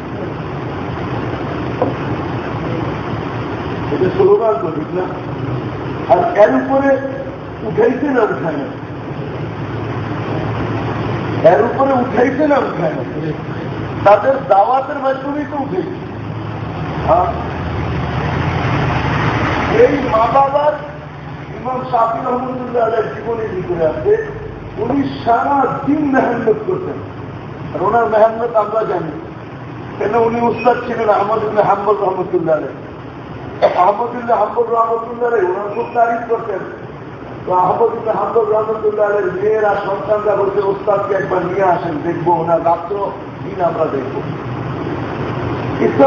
এটা স্লোগান তো ঠিক না। আর এর উপরে উঠাইছে না উঠায় না এর উপরে উঠাইছে না উঠায় না তাদের দাওয়াতের মাধ্যমেই তো উঠেছে। এই মা বাবার ইমাম শাফি রহমতুল্লাহ আলের জীবনে ভিতরে আছে। উনি সারা দিন মেহান্নত করতেন। আর ওনার মেহান্নত আমরা জানি। কেন উনি উস্তাদ ছিলেন আহমদুল্লাহ হাম্বল রহমতুল্লাহ আলহ আহমদুল্লাহ হাম্বল রহমতুল্লাহ ওনার খুব তারিফ করতেন। তো আহমদুল্লাহ হাম্বল রহমতুল্লাহ সন্তানরা বলছে উস্তাদকে একবার নিয়ে আসেন, দেখব ওনার রাত্র দিন আমরা দেখব।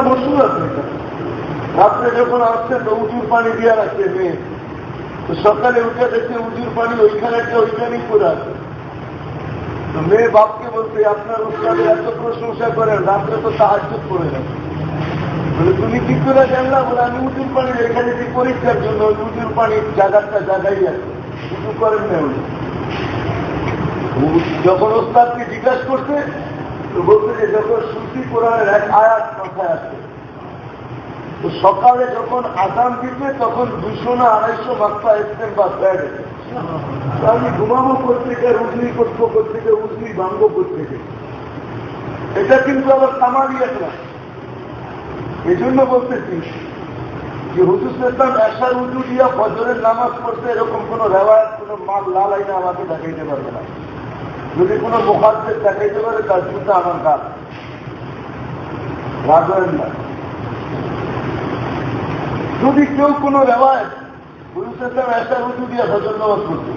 মশুর আছে রাত্রে যখন আসছেন তো উঁচুর পানি দিয়ে রাখছে মেয়ে। তো সকালে উঠে দেখছে উঁচুর পানি ওইখানে একটা ওইখানেই করে আছে। তো মেয়ে বাপকে বলতে আপনার উস্তাদের এত প্রশংসা করেন, রাত্রে তো সাহায্য করে বলে তুমি কি করে জানলা, বলে আমি উঁচুর পানি, এখানে যে পরীক্ষার জন্য উঁচুর পানির জায়গাটা জায়গাই আছে। উঁচু করেন না উনি। যখন ওস্তাদকে জিজ্ঞাসা করছে, তো বলতে যে যখন শ্রুতি কোরআনের এক আয়াত মাথায় আসছে তো সকালে যখন আসাম দিতে তখন দুশো না আড়াইশো মাত্রা এসছেন বা ব্যাগ আমি ঘুমাবো পত্রিকায় উজলি করব পত্রিকায় উজলি ভাঙ্গো পত্রিকায় এটা কিন্তু আবার কামালি না এই জন্য বলতেছি যে হুজুর ইসলাম এসার উজু দিয়া ফজরের নামাজ পড়তে এরকম কোন রেওয়ায় কোন মাল লাল আইনা আমাকে দেখাইতে পারবে না। যদি কোনো মুখাদ্দের দেখাইতে পারে, তার জুতা আমার কাজ রাখবেন না। যদি কেউ কোনো রেওয়ায় গুরুসাম একটা রুজু দিয়ে ভজন নামাজ করত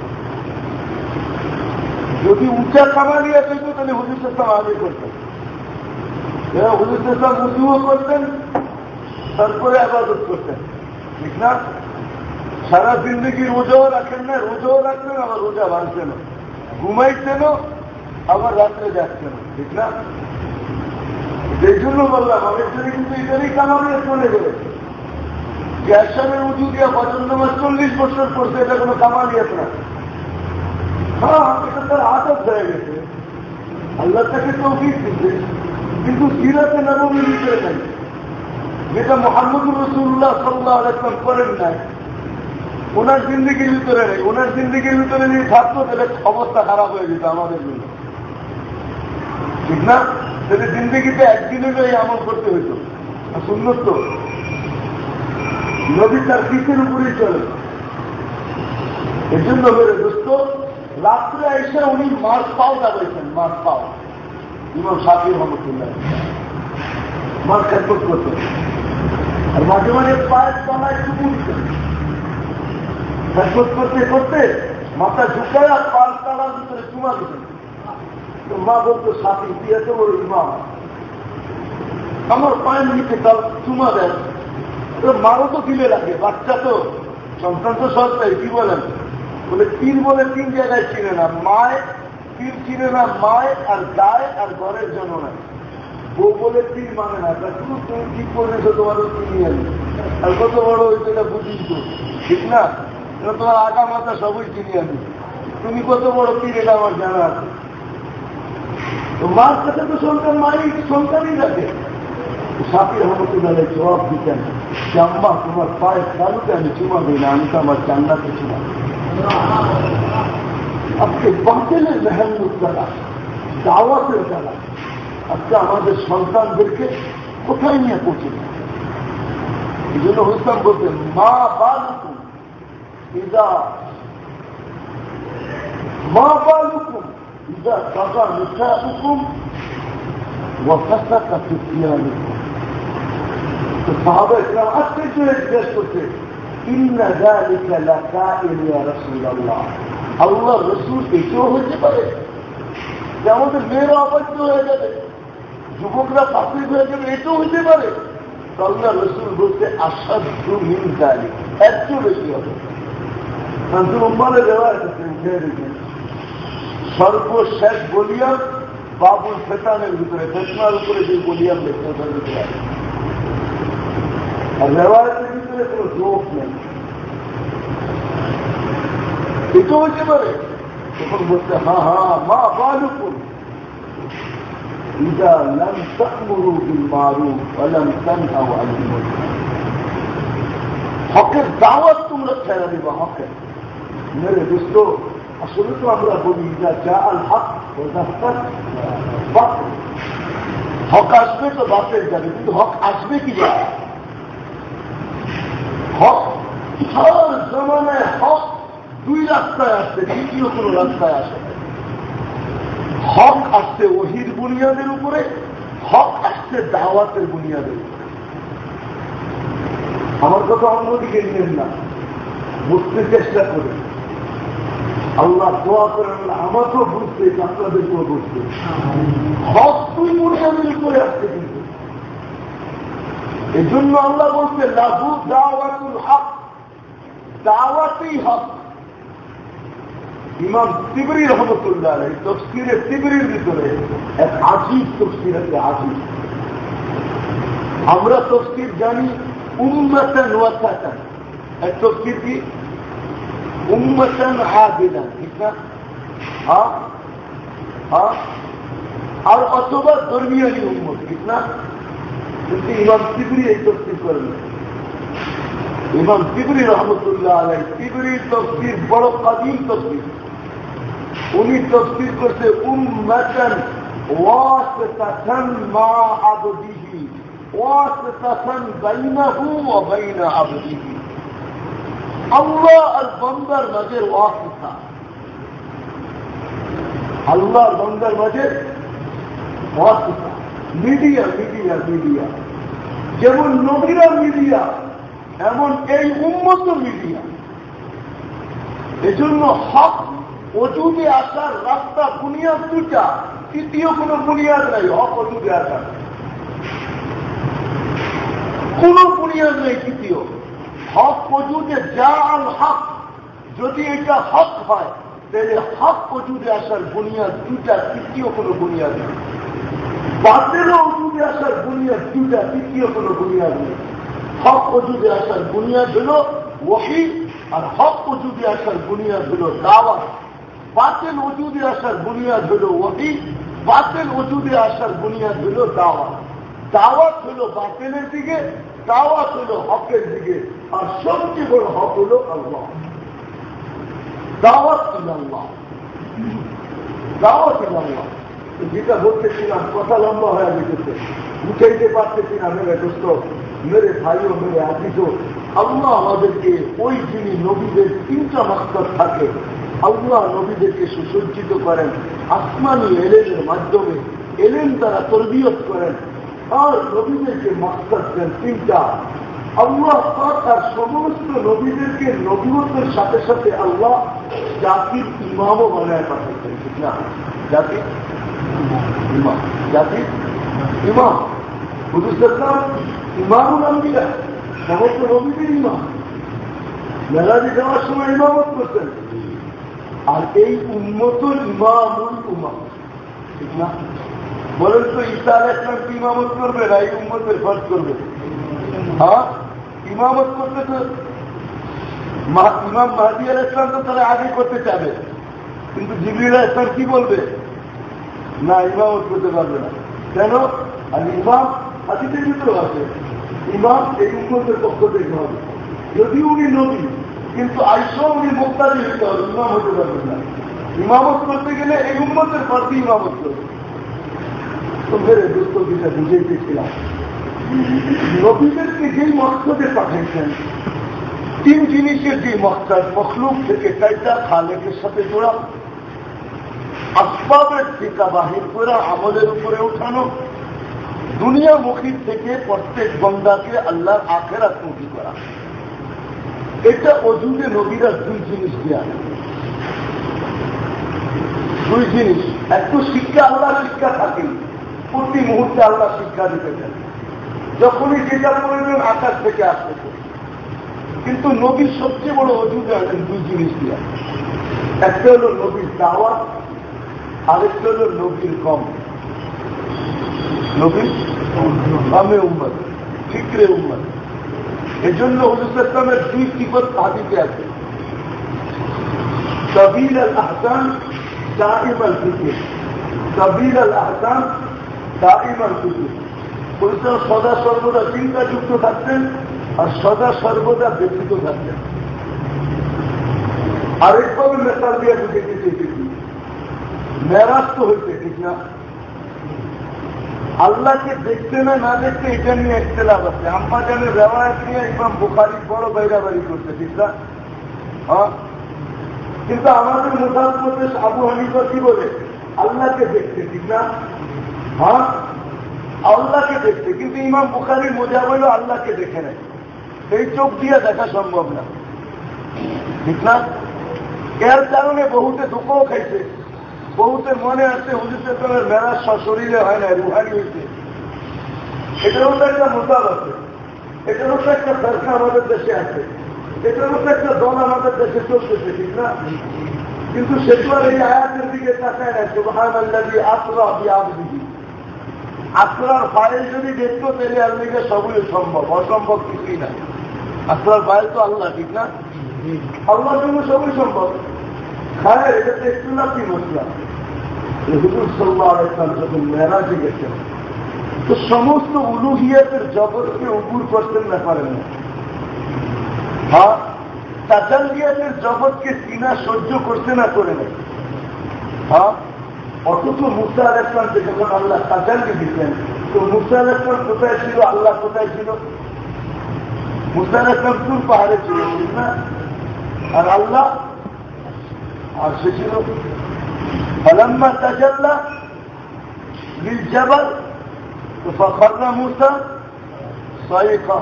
যদি উঁচা কামালিয়া পেত তাহলে হুজুর ইসলাম আগে করতেন। হুজুর ইসলাম উঁচুও করতেন তারপরে আবাদত করতেন ঠিক না? সারা জিন্দগি রোজাও রাখেন না রোজাও রাখতেন আবার রোজা ভাঙছেন ঘুমাইছেন, আবার রাত্রে যাচ্ছেন, ঠিক না? সেই জন্য বললাম অনেক জনে কিন্তু এটারই কামালিয়া চলে গেল গ্যাসামের উঁচু দিয়ে বছর নামাজ চল্লিশ বছর পড়ছে, এটা কোনো কামালিয়াত না। হ্যাঁ এটা তার আদত হয়ে গেছে। আল্লাহ তাকে তৌফিক কিন্তু সিরাতে নবমী ভিতরে নেই যেটা মোহাম্মদুর রসুল্লাহ সাল্লাহ আলাইসলাম করেন নাই, ওনার জিন্দিগির ভিতরে নেই ওনার জিন্দিগির ভিতরে যদি থাকতো, তাহলে অবস্থা খারাপ হয়ে যেত আমাদের জন্য। ঠিক না? তাহলে জিন্দিগিতে একদিনের এই আমল করতে হইতো। সুন্দর তো। নবী তার কিসের উপরেই চলে। এই জন্য মেরে দোস্ত, রাত্রে এসে উনি মাছ পাও দাঁড়াইছেন, মাছ পাও। ইমাম সাফি রহমতুল্লাহ। মাছ খেদমত করতেন। আর মাঝে মাঝে পায়ের তলায় দিতেন খেদমত করতে করতে মাথা ঝুঁকায় আর পাল তালার ভিতরে চুমা দিতেন মা বলতো, সাথী দিয়ে তো ওর ইমাম। আমার পায়ের নিচে কাল চুমা দেয়। মারও তো দিলে লাগে, বাচ্চা তো। সন্তান তো সস্তায় কি বলেন? বলে তীর বলে তিন জায়গায় চিনে না, মায় তীর চিনে না, মায় আর গায়ে আর ঘরের জন্য না বলে তীর মানে না, তা শুধু তুমি কি তোমারও আর কত বড় হয়েছে এটা বুঝি তো। ঠিক না? তোমার আগা মাথা সবই আমি তুমি কত বড় এটা আমার জানা আছে। মার তো সন্তান মাই সন্তানই রাখে সাপি রহমতুল্লাহ জবাব দিতেন যে তোমার পায়ের তালুকে আমি চুমা দিই না, আমি তো আমার জান্নাতে চুমা আজকে বাতিলের দ্বারা দাওয়াতের দ্বারা আজকে আমাদের সন্তানদেরকে কোথায় নিয়ে পৌঁছে এই জন্য হুসলাম বলতেন মা বালুকুম ইদা মা বালুকুম ইদা কাকা মিঠা হুকুম وفسق في ثيابكم الصحابة الكرام أكثر জিজ্ঞেস করছে إن ذلك لكائن يا رسول الله আল্লাহ রসুল এটাও হতে পারে যে আমাদের মেয়েরা অবাধ্য হয়ে যাবে যুবকরা পাত্রিক হয়ে যাবে এটাও হতে পারে আল্লাহ রসুল বলতে আসাধ্য দাঁড়ি এত বেশি হবে। শান্তুর উম্মানে দেওয়া সর্বশেষ বলিয়া বাবুল ফেতানের ভিতরে, ফেতনার উপরে যে বলিয়াম দেখতে আছে আর রেওয়ায়তের ভিতরে কোনো জোক নেই। এটাও হতে পারে, তখন বলতে হ্যাঁ হ্যাঁ মা বালুকুন إذا لم تأمروا بالمعروف ولم تنهوا عن المنكر হকের দাওয়াত তোমরা ছেড়ে দিবা হকের মেরে দোস্ত আসলে তো আমরা বলি যা যা আল হক হক আসবে তো বাপের যাবে কিন্তু হক আসবে কি যাবে হক সব জমানায় হক দুই রাস্তায় আসছে দ্বিতীয় কোন রাস্তায় আসে হক আসছে ওহির বুনিয়াদের উপরে, হক আসছে দাওয়াতের বুনিয়াদের আমার কথা অন্যদিকে নিয়েন না, বুঝতে চেষ্টা করে আল্লাহ দোয়া করেন, আমাকেও বুঝতে, আপনাদেরকেও বুঝতে। হক তুই বুনিয়াদের উপরে আসছে কিন্তু। এজন্য আল্লাহ বলছে লাভু দাওয়াতুল হক, দাওয়াতেই হক। ইমাম তিবরি রহমতুল্লাহ আলাই তফসিরে তিবরির ভিতরে এক আজিব তফসির আছে আজিব আমরা তফসির জানি উম্মতন ওয়াসাতান এক তফসির কি উম্মতন আদিলা ঠিক না হ্যাঁ হ্যাঁ আর অথবা ধর্মীয় উম্মত ঠিক না কিন্তু ইমাম তিবরি এই তফসির করেন ইমাম তিবরি রহমতুল্লাহ আলাই তিবরির তফসির বড় কাদিম তফসির উনি তফসির করছে, উম্মাতান ওয়াসতাতান মা আবদিহি বাইনাহু ওয়া বাইনা আবদিহি। আল্লাহ আর বন্দার মাঝে ওয়াসতা। আল্লাহ বন্দার মাঝে ওয়াসতা। Media media media. যেমন নবীরা মিডিয়া, এমন এই উন্মত মিডিয়া। এজন্য হক অজুবে আসার রাস্তা বুনিয়াদ দুটা তৃতীয় কোন বুনিয়াদ নাই হক অজুবে আসার। কোন বুনিয়াদ নেই তৃতীয়। হক অজুদে যা আল হক, যদি এটা হক হয়, তাহলে হক অজুদে আসার বুনিয়াদ দুটা তৃতীয় কোন বুনিয়াদ নেই। বাতিলও অজুদে আসার বুনিয়াদ দুটা তৃতীয় কোন বুনিয়াদ নেই। হক অজুদে আসার বুনিয়াদ হল ওহি আর হক অজুদে আসার বুনিয়াদ হল দাওয়া বাতিল ওজুদে আসার বুনিয়াদ হল ওহি বাতিল ওজুদে আসার বুনিয়াদ হল দাওয়া দাওয়াত হল বাতিলের দিকে, দাওয়াত হল হকের দিকে, আর সবচেয়ে বড় হক হল আল্লাহ। দাওয়াত আল্লাহ। দাওয়াত আল্লাহ। যেটা বলতেছিলাম, কথা লম্বা হয়ে যেতেছে উঠাইতে পারতেছি না, মেরে দোস্ত। মেরে ভাইও মেরে আজিজ আল্লাহ আমাদেরকে ওই যিনি নবীদের তিনটা মাস্টার থাকে, আল্লাহ নবীদেরকে সুসজ্জিত করেন, আসমানি এলেনের মাধ্যমে এলেন তারা তরবিয়ত করেন, আর নবীদেরকে মাস্টার দেন তিনটা। আল্লাহ তার সমস্ত নবীদেরকে নবীবতের সাথে সাথে আল্লাহ জাতির ইমামও বানায় পাঠাচ্ছেন ঠিক না? জাতির ইমাম। জাতির ইমাম। হুজুরাম ইমামুল সমস্ত ইমাম। মেলাদি যাওয়ার সময় ইমামত করতেন। আর এই ইমামুল উমাম ঠিক না, বলেন তো ইসলাম ইমামত করবে না এই উম্মতের ফর্জ করবে? হ্যাঁ? ইমামত করতে তো ইমাম মাহাদি আল ইসলাম তো তারা আগে করতে চাবে। কিন্তু জিবির ইসলাম কি বলবে? না, ইমামত করতে পারবে না। কেন? আর ইমাম হাতিতে ভিতরে আছে। ইমাম এই উন্মতের পক্ষ থেকে হবে যদি উনি নবী, কিন্তু আইসো উনি মুক্তারি হইতে হবে, ইমাম হতে পারবেন না। ইমামত করতে গেলে এই উন্মতের প্রার্থী ইমামত করবে। তো মেরে দুস্থ কিটা বুঝেইতেছিলাম নবীদেরকে যেই মকসদে পাঠাইছেন, তিন জিনিসের যে মকসদ, মখলুক থেকে কাইটা খালেকের সাথে জোড়া। আসবাবের টিকা বাহির করে আমলের উপরে উঠানো দুনিয়ামুখীর থেকে প্রত্যেক বন্দাকে আল্লাহর আখের আখেরাতমুখী করা। এটা অজুদে নবীরা দুই জিনিস দেওয়া দুই জিনিস এত শিক্ষা আল্লাহ শিক্ষা থাকে প্রতি মুহূর্তে আল্লাহ শিক্ষা দিতে চান। যখনই যেটা প্রয়োজন আকাশ থেকে আসতেছে কিন্তু নবীর সবচেয়ে বড় অজুদে আছেন দুই জিনিস দেওয়া একটা হল নবীর দাওয়া আরেকটা হল নবীর কম উম্মত উম্মত। দুই আছে। কবির আল আহসান আল কবির আল আহসান আল সদা সর্বদা চিন্তাযুক্ত থাকতেন আর সদা সর্বদা ব্যথিত থাকতেন। আরেকভাবে মেসাল দিয়ে বুঝেতে চেয়েছি মেরাজ তো হয়েছে, ঠিক না? আল্লাহকে দেখতে না না দেখতে এটা নিয়ে একটা লাভ আছে। আম্মা জানের রেওয়ায়ত নিয়ে ইমাম বুখারি বড় বাইরাবাড়ি করছে না? হ্যাঁ? কিন্তু আমাদের মোসাদ মধ্যে আবু হানিফা কি বলে? আল্লাহকে দেখতে, ঠিক না? হ্যাঁ? আল্লাহকে দেখতে, কিন্তু ইমাম বুখারির মোজা বলল আল্লাহকে দেখে নেয় এই চোখ দিয়ে দেখা সম্ভব না, ঠিক না? এর কারণে বহুতে দুঃখও খাইছে। বহুতের মনে আছে হুজুর তোমার মেরাজ শরীরে হয় না রুহানি হয়েছে। এটার মধ্যে একটা মোতাব আছে। এটার মধ্যে একটা দর্শন আমাদের দেশে আছে। এটার মধ্যে একটা দল আমাদের দেশে চলতেছে, ঠিক না? কিন্তু সেটু আর এই আয়াতের দিকে তাকায় না সুবাহান আল্লাহি আত্রা আপনি আবদিহি আত্রার ফাইল যদি দেখতো, তাহলে আর দিকে সবই সম্ভব, অসম্ভব কিছুই না। আত্রার ফাইল তো আল্লাহ, ঠিক না? আল্লাহর জন্য সবই সম্ভব। খায় এটা তো একটু না কি মশলা? হুজুর সাল্লাহ আলাইসলাম যখন মেরাজে গেছেন, তো সমস্ত উলুহিয়াতের জগৎকে উপুর করতেন না পারেন না। জগৎকে চিনা সহ্য করতে না করে নেই হ্যাঁ অথচ মুসা আল ইসলামকে যখন আল্লাহ তাজাল্লি দিতেন, তো মুসা আল ইসলাম কোথায় ছিল, আল্লাহ কোথায় ছিল? মুসা আল ইসলাম তুর পাহাড়ে ছিল না? আর আল্লাহ আর সে ছিল فلما تجلى للجبل فخر موسى صيقا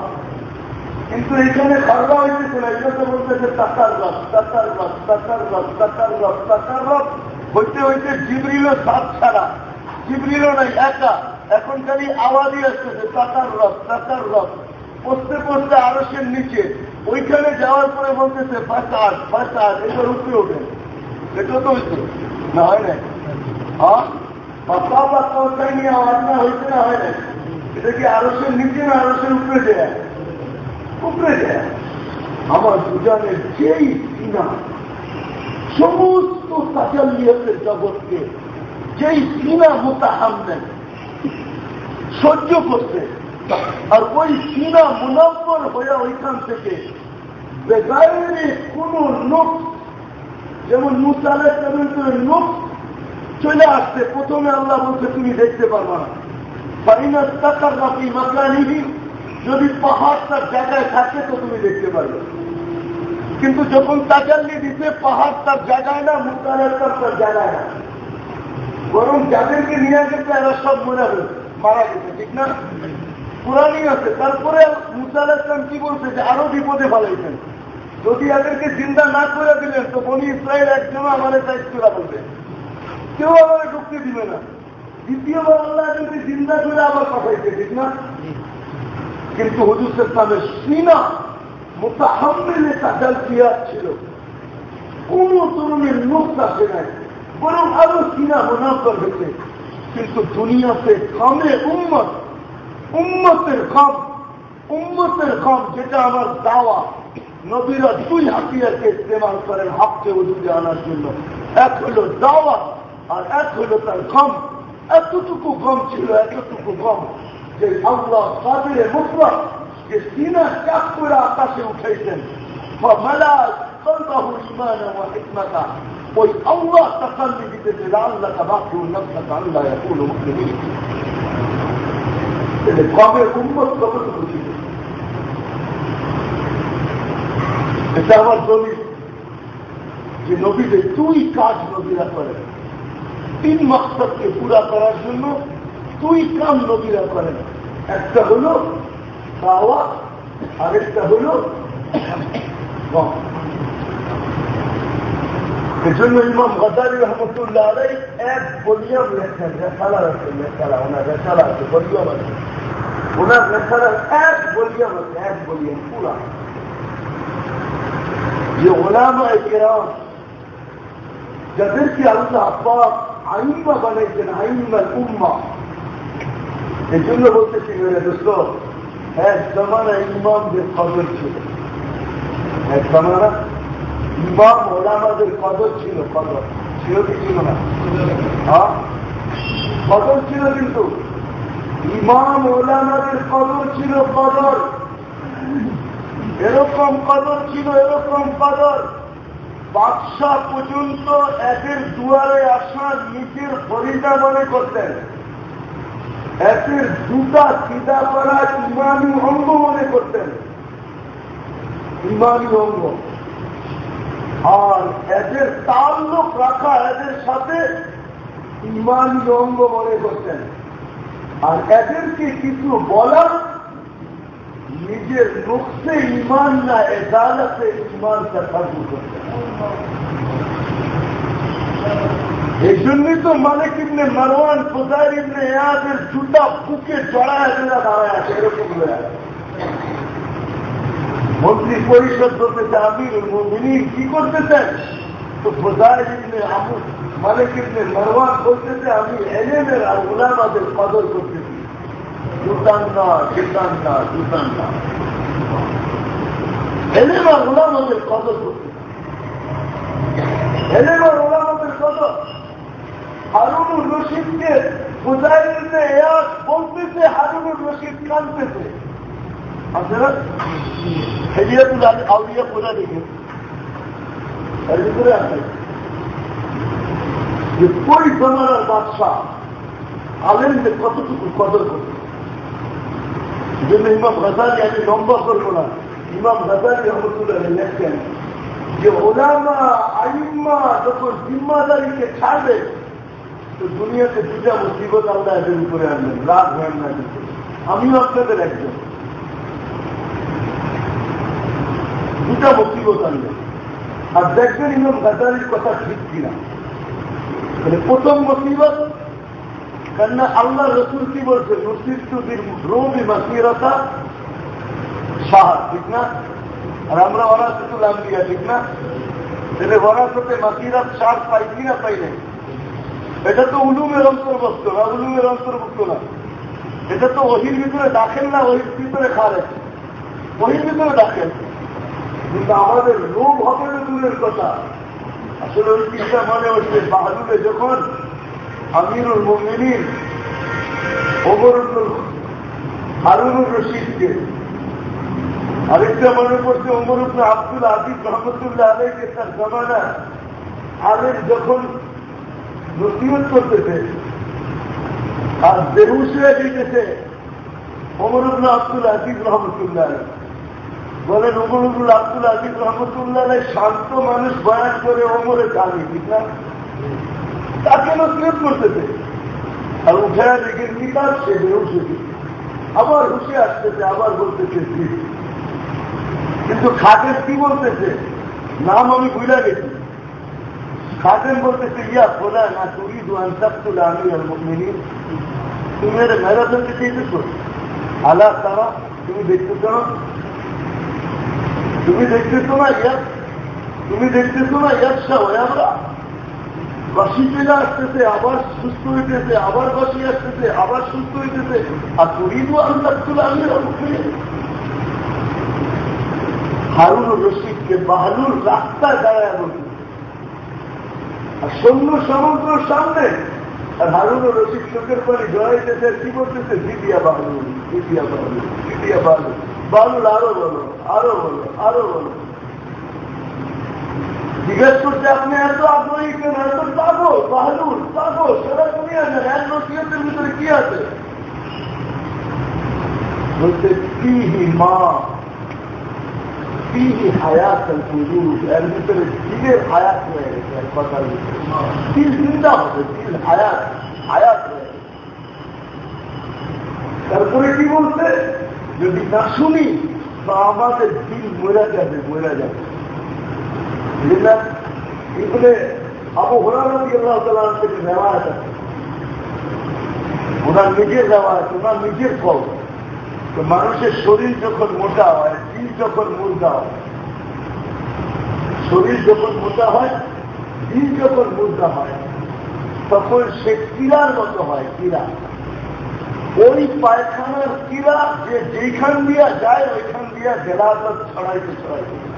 কিন্তু এখানে খারলা হইতেছে না এগুলো তো বলতেছে টাকার রস টাকার রস টাকার রস টাকার রস টাকার রস হইতে হইতে জিবরিল সাত ছাড়া জিবরিল নাই একা এখন খালি আওয়াজই আসতেছে টাকার রস টাকার রস পড়তে পড়তে আরসের নিচে ওইখানে যাওয়ার পরে বলতেছে ফাঁসাদ ফাঁসাদ এবার উপরে ওঠে এটা তো হইতো না হয় না হ্যাঁ? নিয়ে না হইতে না হয় না এটা কি আরসের নিচে না আরসের উপরে যায়? উপরে যায়। আমার দুজনের যেই সিনা সমস্ত তাজালিয়তের জগৎকে যেই সিনা সহ্য করছে আর ওই সিনা মুনাফর হয়ে ওইখান থেকে বেগায়ে কোন লোক যেমন মুসালের করে লোক চলে আসছে। প্রথমে আল্লাহ বলছে, তুমি দেখতে পারবা না। টাকার বাকি মাকলানিহি যদি পাহাড় তার জায়গায় থাকে তো তুমি দেখতে পারবে। কিন্তু যখন তাজাল্লি দিতে পাহাড় তার জায়গায় না মুসালের তার জায়গায় না। বরং যাদেরকে নিয়ে গেছে, এরা সব মরে হয়েছে মারা গেছে, ঠিক না? পুরানি আছে। তারপরে মুসাল ইসলাম কি বলছে যে, আরও বিপদে ফেলাইছেন। যদি এদেরকে চিন্তা না করে দিলেন, তো বনি ইসরায়েল একজন আমাদের দায়িত্বরা বলবে। কেউ আবার ঢুকতে দিবে না। দ্বিতীয়বার আল্লাহ যদি চিন্তা করে আবার পাঠাইছে ঠিক না। কিন্তু হুজুর ইসলামের সিনা মোতাহাম্মেলে তাজাল পিয়াজ ছিল। কোন তরুণের মুখ আসে নাই। বরং আরও সিনা মুনাফর হয়েছে। কিন্তু দুনিয়াতে কমে উম্মত, উম্মতের কম উম্মতের কম যেটা আমার দাওয়া। নবীরা দুই হাতিয়ারকে ইস্তেমাল করেন হককে ওজুদে আনার জন্য। এক হল দাওয়া আর এক হল তার কম এতটুকু কম ছিল, এতটুকু কম যে আল্লাহ কাদের মুসলাম যে সিনা চাপ করে আকাশে উঠেছেন ওই আল্লাহ তাকাল্লি দিতেছে আল্লাহ বাকি আল্লাহ এখন কবে উন্মত কতটুকু ছিল? এটা আমার দলিল যে নবীদের দুই কাজ নবীরা করেন তিন মাকসাদকে পুরা করার জন্য দুই কাম নবীরা করেন একটা হল খাওয়া আরেকটা হল এজন্য ইমাম গদারি রহমতুল্লাহ আলাই এক বলিয়াম লেখেন রেখালা আছে রেখালা ওনার রেখালা আছে বলিয়াম আছে ওনার রেখালা এক বলিয়াম আছে এক বলিয়াম পুরা যে ওলামা কেরাম যাদেরকে আল্লাহ পাক আইম্মা বানাইছেন আইম্মাল উম্মা এই জন্য বলতেছি দোস্ত এক জমানা ইমামদের কদর ছিল এক জমানা ইমাম ওলামাদের কদর ছিল কদর ছিল কি ছিল না কদর ছিল কিন্তু ইমাম ওলামাদের কদর ছিল কদর এরকম কদর ছিল, এরকম কদর। বাদশাহ পর্যন্ত একের দুয়ারে আসা নিজের ফরিদা মনে করতেন। একের দুটা সিদা করা ইমানি অঙ্গ মনে করতেন। ইমানি অঙ্গ। আর এদের তাল্লুক রাখা এদের সাথে ইমানি অঙ্গ মনে করতেন। আর এদেরকে কিছু বলার নিজের নুকসে ইমান না, এদালতে ইমান সার্বু করতেন এই জন্যই তো মানে কিনে মারওয়ান কোথায় ইবনে এদের জুতা বুকে জড়ায় জোড়া দাঁড়ায় আছে, এরকম হয়ে মন্ত্রী পরিষদ করতেছে আমির মিনি কি করতেছেন তো কোথায় ইবনে আমু, মালিক ইবনে মারওয়ান বলতেছে আমি এলেমের আর উলামাদের কদর করতেছি জুতান না জুতান না জুতান না এলেম আর উলামাদের কদর করতেছে এলেম আর উলামাদের কদর হারুনুর রশিদকে বুঝাইতে এক বলতেছে হারুনুর রশিদ কানতেছে আপনারা হেলিয়াতুল আউলিয়া পূজা দেখে এর ভিতরে আছে যে কই জমানার বাদশাহ আলেমদের কতটুকু কদর করতে জন্য ইমাম গাজালি আমি লম্বা করব না। ইমাম গাজালি রহমতুল্লাহ লেখছেন যে ওলামা, আইম্মা যখন জিম্মাদারিকে ছাড়বে, তো দুনিয়াতে দুটা মুসিবত আল্লাহ এদের উপরে আনবেন, রাগ হয়েন না কিন্তু আমিও আপনাদের একজন। দুটা মুসিবত আনবেন। আর দেখবেন ইমাম গাজারির কথা ঠিক কিনা। মানে প্রথম মুসিবত কেননা আল্লাহ রসুল কি বলছে? নসির তুদির রোবি মাসিরতা শাহ, ঠিক না? আর আমরা ওরাসতুল আম্বিয়া, ঠিক না? তাহলে ওরাসতে মাসিরাত, শাহ পাই কিনা পাই নাই? এটা তো উলুমের অন্তর্ভুক্ত না, উলুমের অন্তর্ভুক্ত না। এটা তো ওহির ভিতরে দাখেন না, ওহির ভিতরে খারেন ওহির ভিতরে দাখেন কিন্তু আমাদের লোভ হবে না দূরের কথা। আসলে ওই চিন্তা মনে হচ্ছে বাহাদুরে যখন আমিরুল মুমিনিন, ওমরুল হারুনুর রশিদকে। আরেকটা মনে করছে ওমরুল আব্দুল আজিজ রহমতুল্লাহ আলাইকে তার জমানা। আলের যখন নসিহত করতেছে আর হয়ে দিতেছে অমরুল্লাহ আব্দুল আজিজ রহমতুল্লাহ। বলেন অমরুল আব্দুল আজিজ রহমতুল্লাহ শান্ত মানুষ বয়ান করে অমরে জানি, ঠিক না? তাকে নসিহত করতেছে আর উঠে দেখে কিতাব সে বেহুশ আবার হুশে আসতেছে, আবার বলতেছে কিন্তু খাটের কি বলতেছে? নাম আমি ভুলে গেছি। খাদেম বলতেছে, ইয়া খোলা না তুই দুয়ান তপ্তুল আমি আর মুকমিনী তুমি মেরে ম্যারাথন দিতে চাইতেছো আলা তারা তুমি দেখতেছো না? তুমি দেখতেছো না ইয়ার তুমি দেখতেছো না ইয়ার হয়ে আমরা? বাসি চলে আসতেছে, আবার সুস্থ হইতেছে, আবার বাসি আসতেছে, আবার সুস্থ হইতেছে। আর তুই দুয়ান তপ্তুল আমি হারুন রশিদকে বাহালুর রাস্তায় দাঁড়ায় বলতে আর সৈন্য সমুদ্রের সামনে, আর হারুনও রশিদ চোখের পানি জড়াইতেছে কি বলতেছে দিদিয়া বাহলু দিদিয়া বাহলু দিদিয়া বাহলু বাহলুল আরও বলো আরও বলো আরও বলো। জিজ্ঞেস করতে আপনি এত আগ্রহী কেন এত পাগল বাহাদুর পাগল সারা দুনিয়া নেন এক নসিহতের ভিতরে কি আছে বলতে ফিহি মা ফিহি হায়াত পুরুষ এর ভিতরে দিলের হায়াত হয়ে গেছে এক কথার ভিতরে দিল জিন্দা হবে দিল হায়াত হায়াত হয়ে গেছে তারপরে কি বলছে যদি না শুনি তো আমাদের দিল মরা যাবে মরা যাবে আবু নেওয়া আছে। ওনার নিজের দেওয়া আছে, ওনার নিজের ফল। তো মানুষের শরীর যখন মোটা হয় দিল যখন মুর্দা হয়, শরীর যখন মোটা হয় দিল যখন মুর্দা হয়, তখন সে কিরার মতো হয়, কিরা। ওই পায়খানার কিরা যে যেখান দিয়া যায়, ওইখান দিয়া জেলাদত ছড়াইতে ছড়াইতে।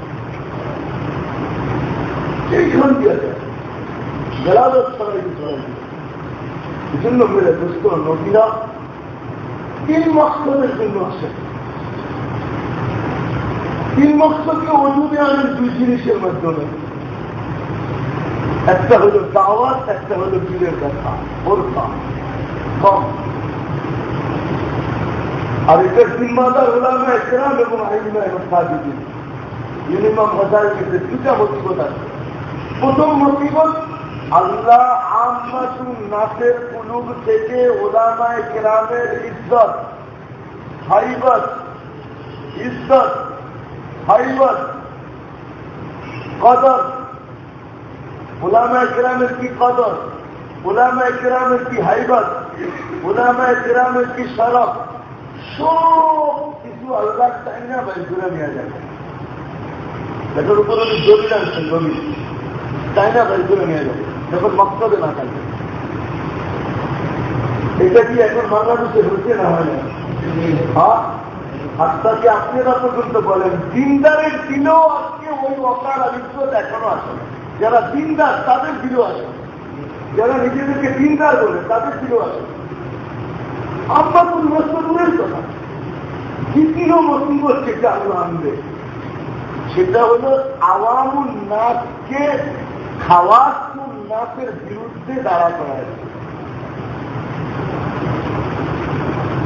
এই জন্য মেরে দোস্ত নদীরা তিন মকসদের জন্য আসে তিন মকসদকে অজুদে আনেন দুই জিনিসের মাধ্যমে। একটা হলো দাওয়াত, একটা হলো পীরের দেখা ওরফা আর এটার জিম্মাদার ওলামা একরাম এবং আইনমা এবং হজার দুটা মতিবত আছে। প্রথম মতিবত আল্লাহ আম্মাতুন নাসের কুলুব থেকে ওলামায় কেরামের ইজ্জত, হাইবত ইজ্জত, হাইবত, কদর। ওলামায় কেরামের কি কদর? ওলামায় কেরামের কি হাইবত? ওলামায় কেরামের কি সরফ সব কিছু আল্লাহ চাই না ভাই ঘুরে নেওয়া যায় এটার উপর উনি জমি আনছেন জমি চাই না ভাই ঘুরে নেওয়া যাবে। যখন মক্তবে না থাকবে এটা কি এখন বাংলাদেশে হচ্ছে না হয় না? হ্যাঁ? আত্মাকে আপনারা পর্যন্ত বলেন? দিনদারের দিনেও আজকে ওই অকার আবিষ্কত এখনও আসে যারা দিনদার, তাদের দিলেও আসে যারা নিজেদেরকে দিনদার বলে, তাদের দিলেও আসে আমরা কোন মস্তদূরের কথা। দ্বিতীয় মসিবত যেটা আল্লাহ আনবে। সেটা হল আওয়ামুল নাচকে নাচের বিরুদ্ধে দাঁড়া করা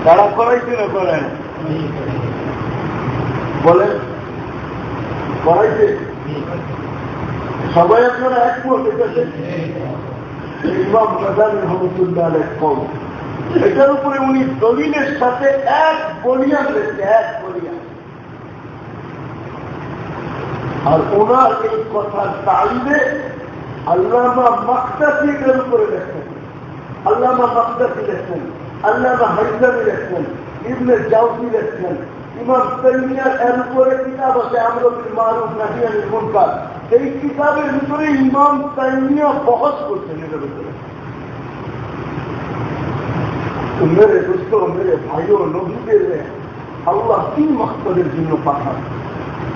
দাঁড়া করাইছে না করায় বলেন করাইছে? সবাই আপনারা রহমতুল্লাহ কম। এটার উপরে উনি দলিলের সাথে এক বলিয়ান রয়েছে এক বলিয়ান আর ওনার এই কথার তালিবে আল্লামা আল্লামা আল্লামা ইবনে জাউসি ইমাম এর উপরে কিতাব আছে মারুফ এই কিতাবের ভিতরে ইমাম তৈমিয়া বহস করছেন এটার তো মেরে মেরে ভাইও নবীদের আল্লাহ কি মকসদের জন্য পাঠান?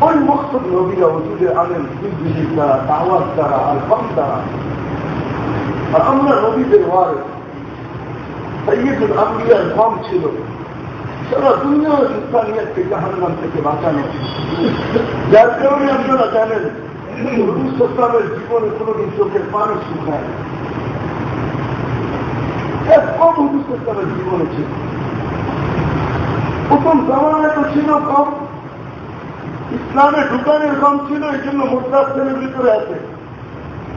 নবীরা ওষুধে আনেন বিদ্যুতের দ্বারা, দাওয়াত দ্বারা আর কম দ্বারা? আর আমরা নবীদের ওয়ারে সৈয়দুল আম্বিয়ার কম ছিল। সারা দুনিয়ার ইনসানিয়াতকে জাহান্নাম থেকে বাঁচানো। যার কারণে আপনারা জানেন রুসলামের জীবনে কোনোদিন চোখের পানি শুকায় কম হুজুর জীবনে ছিল। প্রথম জামানায় তো ছিল কম। ইসলামে ঢুকানের কম ছিল, এই জন্য মুদ্রাস্তের ভিতরে আছে।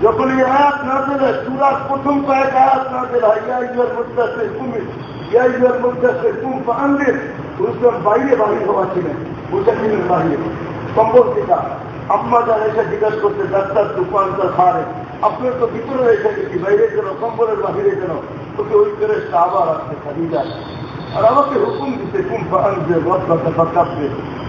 যখন এই আয়াত না দেবে সুরার প্রথম কয়েক আয়াত না দেবে ইয়া ইয়ার মুদ্রাসে তুমি ইয়া ইয়ার মুদ্রাসে তুম পান্ডের রুসলাম বাইরে বাহির হওয়া ছিলেন মুজাহিনের বাহিরে। সম্বল টিকা আম্মা যারা এসে জিজ্ঞাসা করতে ডাক্তার তুফান তার খারে আপনার তো ভিতরে এসে গেছি, বাইরে কেন, কম্বলের বাহিরে কেন? তোকে ওই করে আবার আসতে খাদিজা। আর আমাকে হুকুম দিতে কুম যে রথটা ফাঁকাবে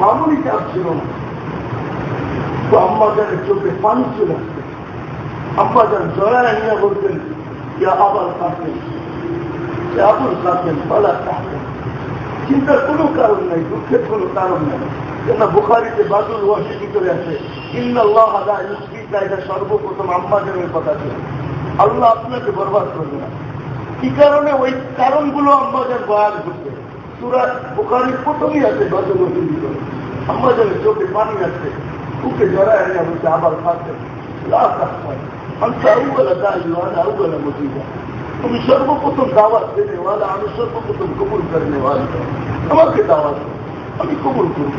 মামুলি চাপ ছিল না। তো আম্মা জানের চোখে পানি চলে আসছে। আম্মা যান জড়ায় নিয়ে বলতেন, ইয়া আবার কাঁদতেন আবুল কাঁদতেন পালা কাঁদতেন চিন্তার কোনো কারণ নাই, দুঃখের কোনো কারণ নাই। কেন বুখারিতে বাদুল ওয়াসি ভিতরে আছে? ইন্দাল্লাহ আদা ইউসফিকা এটা সর্বপ্রথম আম্মাজানের কথা ছিল। আল্লাহ আপনাকে বরবাদ করবে না। কি কারণে ওই কারণগুলো আম্মাজান বয়ান করতে সুরা বুখারির প্রথমেই আছে ওয়াসির ভিতরে। আম্মাজানের চোখে পানি আছে, বুকে জড়ায় নিয়ে বলছে, আবার খাচ্ছে তুমি সর্বপ্রথম দাওয়াত দেনেওয়ালা আমি সর্বপ্রথম কবুল করেনেওয়ালা আমাকে দাওয়াত আমি কবুল করব।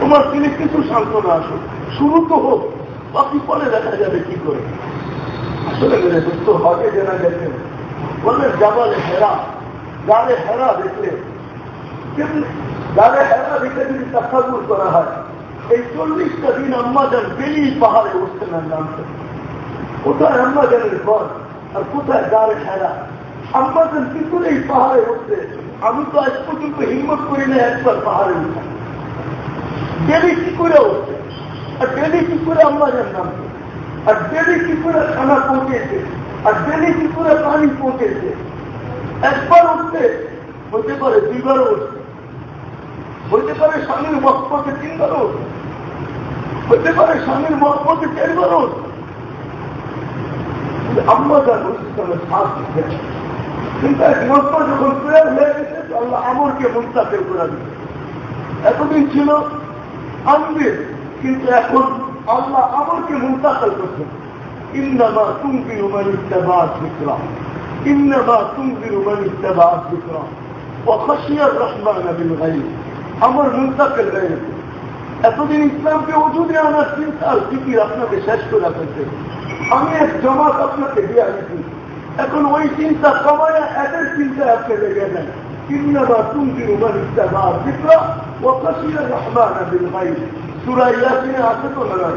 তোমার তিনি কিছু সান্ত্বনা আসো শুরু তো হোক, বাকি পরে দেখা যাবে কি করে। আসলে মেরে দোস্ত হকে জানা গেছেন বললেন, জাবালে হেরা। গালে হেরা দেখলে গালে হেরা দেখে যদি তাফাগুল করা হয় এই চল্লিশটা দিন আম্মা যান বেলি পাহাড়ে উঠতেন আর নামতেন কোথায় আম্মা জানের ঘর আর কোথায় গাড়ে খেলা আম্মা যান কি করে এই পাহাড়ে উঠতে আমি তো আজ পর্যন্ত হিম্মত করি না একবার পাহাড়ে উঠা ডেলি কি করে উঠতে আর ডেলি কি করে আম্মা যান নামতে আর ডেলি কি করে খানা পৌঁছেছে আর ডেলি কি করে পানি পৌঁছেছে একবার উঠতে হতে পারে দুইবারও উঠতে হইতে পারে স্বামীর মহব্বতে তিনবারও উঠতে হতে পারে স্বামীর মহব্বতে চারবারও উঠতে আম্মা যান ইসলামের শ্বাস দিচ্ছে কিন্তু এক মস্ত যখন প্রেয়ার হয়ে গেছে তো আল্লাহ আমরকে মুস্তাফের করে দিচ্ছে এতদিন ছিল আনবির কিন্তু এখন আল্লাহ আমরকে মুস্তাফের করছেন ইন্দামা তুমকির উমান ইত্তেবা বিক্রম ইন্দামা তুমকির উমান ইত্তেবা বিক্রম وخشي الرحمن بالغيب আমার মুন্তাকেল হয়ে গেছে এতদিন ইসলামকে ওজুদে আনার চিন্তা আর ফিকির আপনাকে শেষ করে ফেলছে আমি এক জমাত আপনাকে দিয়ে আনিছি এখন ওই চিন্তা কমায় এদের চিন্তা আপনি লেগে দেন কিন্নাবা তুমকির উমান ইত্তেবা বিক্রম وخشي الرحمن بالغيب সুরা ইয়াসিনে আছে তো না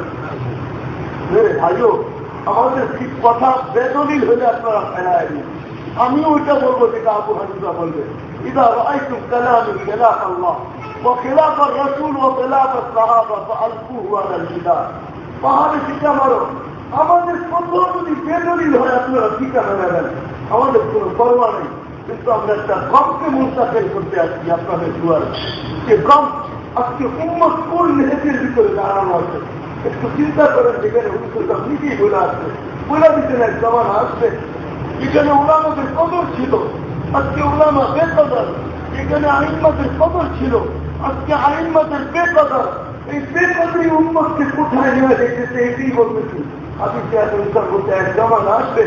ভাইও আমাদের ঠিক কথা বেদলিল হলে আপনারা ফেলায় দিন আমি ওইটা বলবো যেটা আবু হানিফা বলবে إذا رأيتم كلامي خلاف الله وخلاف الرسول وخلاف الصحابة فألقوه على الجدار পাহাড়ে টিকা মারো আমাদের কোথাও যদি বেদলিল হয় আপনারা টিকা মেনে নেন আমাদের কোনো পরোয়া নেই কিন্তু আমরা একটা গমকে মুস্তাফেল করতে আসছি আপনাদের দুয়ার যে গম আজকে উম্মত কোন মেহেদের ভিতরে দাঁড়ানো আছে একটু চিন্তা করেন যেখানে হুসুলটা নিজেই বলে আসবে বলে দিচ্ছেন এক জমানা আসবে যেখানে ওলামাদের কদর ছিল আজকে ওলামা বেকদর যেখানে আইনমাদের কদর ছিল আজকে আইনমাদের বেকদর এই বেকদরি উন্মতকে কোথায় নেওয়া যেতেছে এটাই বলতেছি। আমি উত্তর বলতে এক জমানা আসবে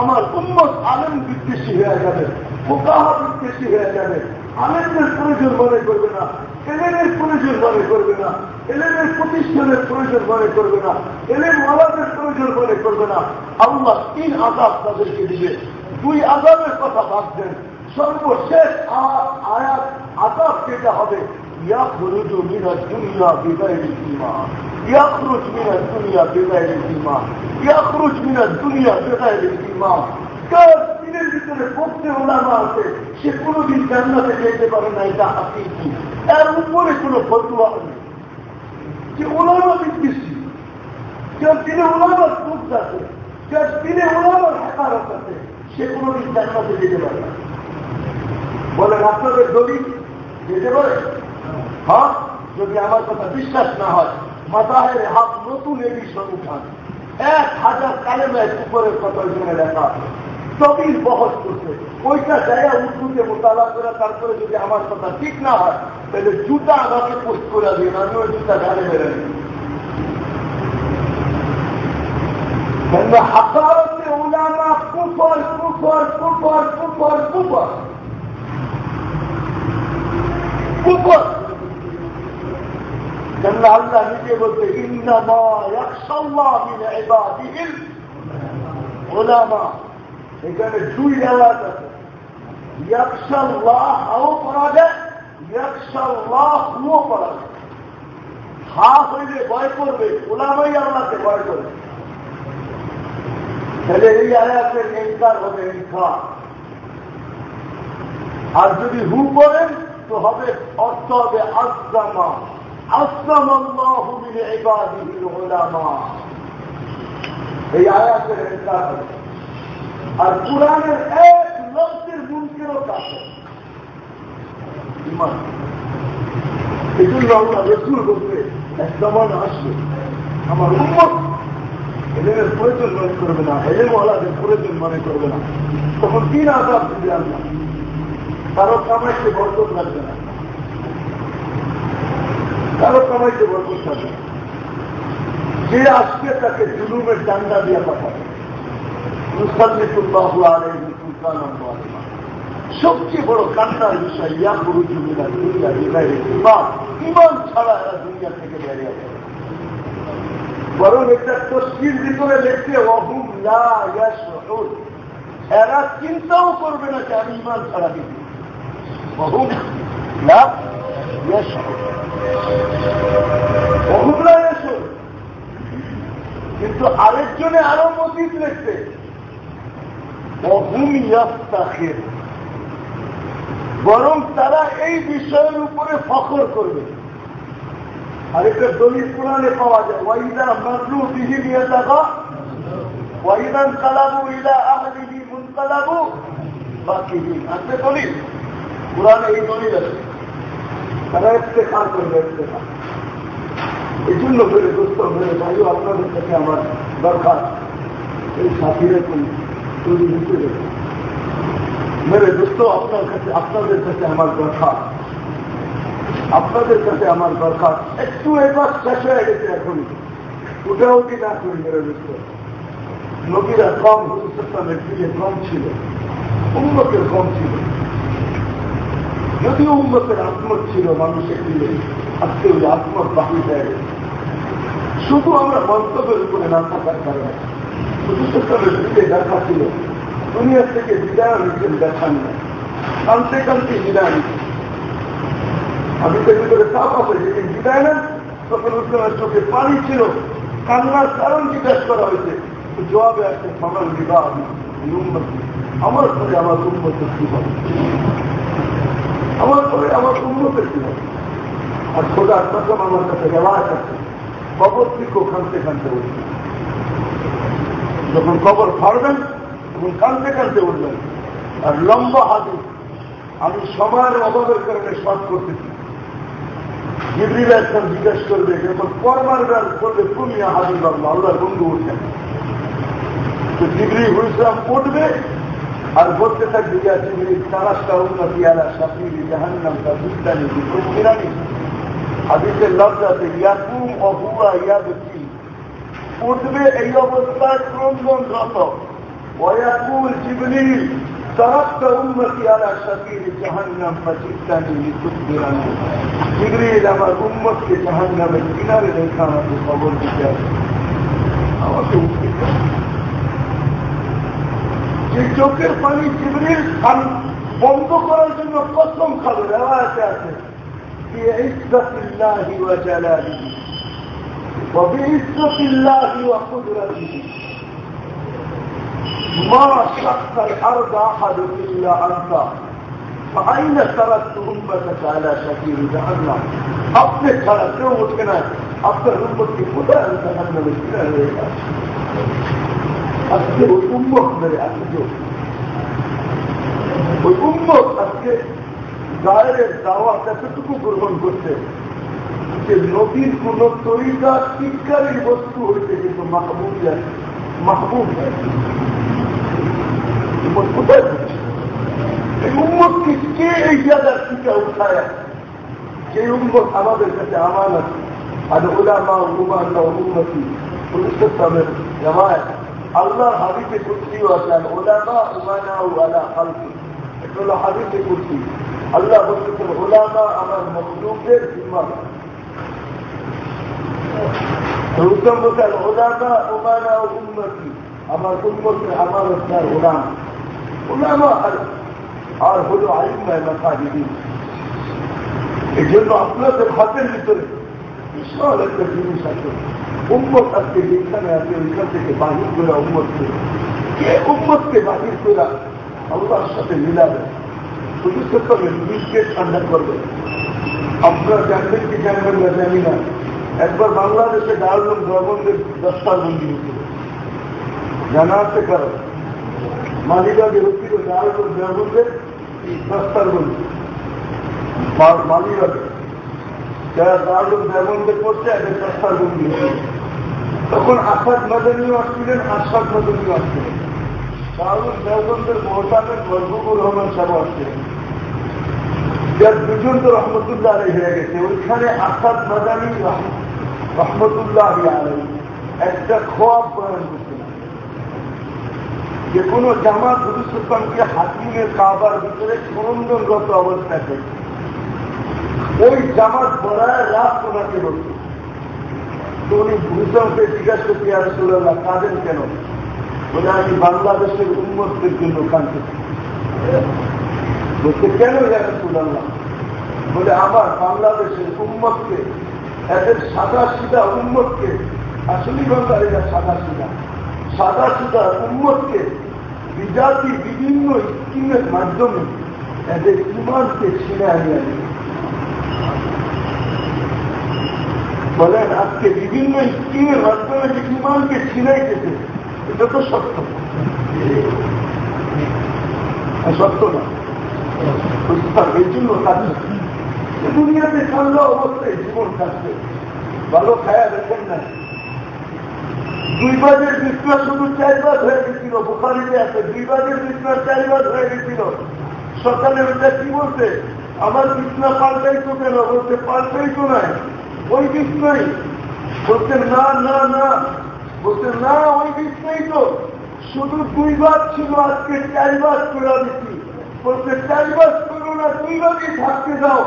আমার উন্মত আলম বিদ্বেষী হয়ে যাবে, ফোকাহা বিদ্বেষী হয়ে যাবে। আলেমদের প্রয়োজন মনে করবে না এলেনের প্রয়োজন মনে করবে না এলেনের প্রতিষ্ঠানের প্রয়োজন মনে করবে না এলেন ওয়ালাদের প্রয়োজন মনে করবে না। আল্লাহ তিন আজাব তাদেরকে দিবে। দুই আজাবের কথা ভাবছেন সর্বশেষ আয়াত আজাব যেটা হবে يخرج من الدنيا بغير إيمان يخرج من الدنيا بغير إيمان يخرج من الدنيا بغير إيمان দিনের ভিতরে পড়তে ওলামা আছে সে কোনোদিন জান্নাতে যেতে পারে না এটা হাসিকি এর উপরে কোনো ফতুয়া নেই যে ওলামা বিদ্বেষী যার দিনে ওলামার সুখ আছে যার দিনে ওলামার হেকারত আছে সে কোনোদিন জান্নাতে যেতে পারে না বলেন, আপনাদের দলিল যেতে পারে? হ্যাঁ? যদি আমার কথা বিশ্বাস না হয় মাথায় হাত নতুন এডিশন উঠান। এক হাজার কালেমায় উপরের কথা ওইখানে আছে। তবেই বহস করছে। ওইটা জায়গা উর্দুকে মোতালা করে, তারপরে যদি আমার কথা ঠিক না হয়, তাহলে জুতা আমাকে পোস্ট করে দিন আমি ওই জুতা গাড়ি বেড়ে হাকারতে ওলামা কুফর কুফর কুফর কুফর কুফর। কুফর কেন আল্লাহ নিজে বলতে ইন্নামা ইবাদিহিল ওলামা এখানে দুই আওয়াজ আছে। ইয়াকশাল্লাহও পড়া যায় ইয়াকশাল্লাহুও পড়া যায় হা হইলে ভয় করবে ওলামাই আল্লাহকে ভয় করবে। তাহলে এই আয়াতের ইনকার হবে ইনকার। আর যদি হু করেন হবে অর্থ হবে ইবাদিহিল উলামা। এই আয়াতের আর কোরআনের এক লক্ষ্যের মুমকিনও কাছে আমরা উন্মত এলেমের প্রয়োজন মনে করবে না, এলেমওয়ালাদের প্রয়োজন মনে করবে না। তখন তিন আজাদ দিবে কারও কামাইতে বরকত লাগবে না। কারও কামাইতে বরকত থাকবে যে আসবে তাকে জুলুমের ডান্ডা দিয়ে পাঠাবে। মুসাল্লিতুল্লাহ আলাইহি সুলতানাম সবচেয়ে বড় কান্নার বিষয় ইয়া পুরু জুমিনা দুনিয়া হৃদয়ের ইমান ইমান ছাড়া এরা দুনিয়া থেকে বেরিয়ে যাবে বরং এটা তসকির ভিতরে লিখতে অহুম এরা চিন্তাও করবে না যে আমি ইমান ছাড়া দিদি অহুম অহুম কিন্তু আরেকজনে আরও মজিদ লিখতে অহুম ইয়াস্তাখের বরং তারা এই বিষয়ের উপরে ফখর করবে। আরেকটা দলিল কোরআনে পাওয়া যায়, ওয়াইদা মাসলু বিহি নিয়ে থাকা ওয়াইদান কালাবু ইলা আহলিহি মুনকালাবু বাকিহি। আছে দলিল। কোরআনে এই দলিল আছে। তারা ইফতেখার করবে ইফতেখার এই জন্য মেরে দোস্ত মেরে ভাইও আপনাদের কাছে আমার দরকার এই সাথীরা তৈরি হিসেবে মেরে দোস্ত আপনার কাছে, আপনাদের কাছে আমার দরকার আপনাদের কাছে আমার দরকার একটু এবার শেষ হয়ে গেছে এখন। ওটাও কি না করি মেরে দোস্ত নবীরা কম হুসুসের দিকে কম ছিল। উন্নতের কম ছিল। যদিও উন্নতের আত্মত ছিল মানুষের দিলে আজকে ওই আত্মত বাকি হয়ে গেছে শুধু আমরা মন্তব্যের উপরে না থাকার কারণে। হুসুসের দিকে দেখা ছিল, দুনিয়ার থেকে বিদায় নিচ্ছেন দেখান না কানতে কানতে বিদায় নিচ্ছেন আমি তো ভিতরে চাপ আছে যেদিন বিদায় নেন, তখন উদ্দিনের চোখে পানি ছিল। কান্নার কারণ জিজ্ঞাসা করা হয়েছে, জবাবে আছে সকাল বিবাহ আমার পরে আমার উন্মতের কি হবে। আমার পরে আমার উন্মতের কি হবে আর খোদার প্রথম আমার কাছে ব্যবহার আছে। কবর থেকে খানতে খানতে উঠবে যখন কবর ফাড়বেন তখন কানতে কানতে উঠবেন আর লম্বা হাজু আমি সময়ের অভাবের কারণে শর্ট করতেছি। জিবরিল একদম জিজ্ঞেস করবে যখন করবার বেল করবে তুমি হাবিব আল্লাহ আল্লাহর বন্ধু উঠছেন তো জিবরি হুইসলাম উঠবে আর বলতে থাকবে ইয়া জিবরি তারাশটা উন্নতি আলা শাকির জাহান্নাম তা বিদ্যানি বিরানি হাদিসের লব্জাতে ইয়াকুম অহুয়া ইয়াবতি উঠবে এই অবস্থায় ক্রন্দনরত ওয়াকুল জিবরিল تركت أمتي على سبيل جهنم فجئتني لتخبرني جبريل আমার উম্মতকে জাহান্নামের কিনারে রেখা আমাকে খবর দিতে আমাকে উঠতে যে চোখের পানি জিবরির খান বন্ধ করার জন্য কসম খাবে রেওয়াজ আছে بعزة الله وجلاله وبعزة الله وقدرته ما شق الأرض أحد إلا أنت فأين تركت أمتك على شكير جهنم أبنى تركت أمتك أبنى أمتك خدا أنت أنت কোথায় আমি জাহান্নামে কিনা হয়ে গেছে আজকে ওই উম্মত মেরে আজকে ওই উম্মত আজকে গায়ের দাওয়া এতটুকু গ্রহণ করছে যে নদীর কোন তরিকা শিক্ষারী বস্তু হইতে কিন্তু মাহবুব মাহবুব কোথায় এই উম্মতকে কে এই জায়গার থেকে উঠায় যে উম্মত আমাদের কাছে আমার আছে আর ওলামা উমান্না উন্নতি পুরুষোত্তমের জামায় আল্লাহ হাবিতে কুর্তিও আছেন ওলামা উমানা আলা হালকি এটা হলো হাবিতে কুর্তি আল্লাহ বলতেছেন ওলামা আমার মকলুকের জিম্মা রুদ্রম বলছেন ওলামা উমানা উন্নতি আমার উন্মতকে আমার তার ওলাম ওলামা আর হলো আইমায় মাথা দিদি এই জন্য আপনাদের হাতের ভিতরে বিশাল একটা জিনিস আছে উন্মত আজকে যেখানে আছে ওইখান থেকে বাহির করে উন্মত করে কে উম্মতকে বাহির করে আল্লাহর সাথে মিলাবে শুধু সে করবেন নিজকে ঠান্ডা করবেন আপনারা জানবেন কি জানবেন না জানি না একবার বাংলাদেশে দারুণ গভর্নমেন্টের দস্তার বন্দি হয়েছিল জানা আছে কারণ মালিবাগে হচ্ছিল দারুণ গভর্নমেন্টের দস্তার বন্দি মালিবাগে যারা দারুণ গভর্নমেন্টে করছে, এদের দস্তার বন্দি তখন আসাদ মাদানিও আসছিলেন আসাদ মাদানিও আসছিলেন। দারুণ দেওবন্দের মহতাবের মজবুবুর রহমান সাহেব আসছিলেন যার দুজন তো রহমতুল্লাহ আলী হয়ে গেছে। ওইখানে আসাদ মাদানি রহমতুল্লাহ আলী একটা খোয়াব বয়ান করছিলেন যে কোনো জামাত হুদুসুলতানকে হাকিমের কাবার ভিতরে সরঞ্জনগত অবস্থাতে ওই জামাত বড়ায় রাত ওনাকে বলছে। তো উনি ভূষণকে জিজ্ঞাসা করতে আর সুরাল্লাহ কাঁদেন কেন? বলে, আমি বাংলাদেশের উন্মতদের জন্য কাঁদতে বলতে কেন জানেন সুরাল্লাহ বলে, আমার বাংলাদেশের উন্মতকে, এদের সাদা সিধা উন্মতকে, আসলেই বাংলাদেশ সাদা সিধা সাদা সিধা উন্মতকে বিজাতি বিভিন্ন স্কিমের মাধ্যমে এদের ইমানকে ছিনে আনিয়ে বলেন, আজকে বিভিন্ন স্কিমের মাধ্যমে যে ইমানকে ছিনাইতেছে এটা তো সত্য। সত্য না। এই জন্য কাজে দুনিয়াতে কান্না অবস্থায় জীবন থাকছে ভালো খায়া দেখেন না। দুই বাজের বিস্তার শুধু চারবার হয়ে গেছিল। বোখারিতে আছে, দুই বাজের বিস্তার চারবার হয়ে গেছিল। সকালে ওইটা কি বলছে? আমার বিছনা পাল্টাইতো কেন? বলছে পাল্টাইতো নাই। ওই বিছনাই বলছে না না না। বলছে না, ওই বিছনাই তো। শুধু দুই বার ছিল, আজকে চারবার করে দিচ্ছি বলছে, চারবার করো না দুই বারই থাকতে দাও?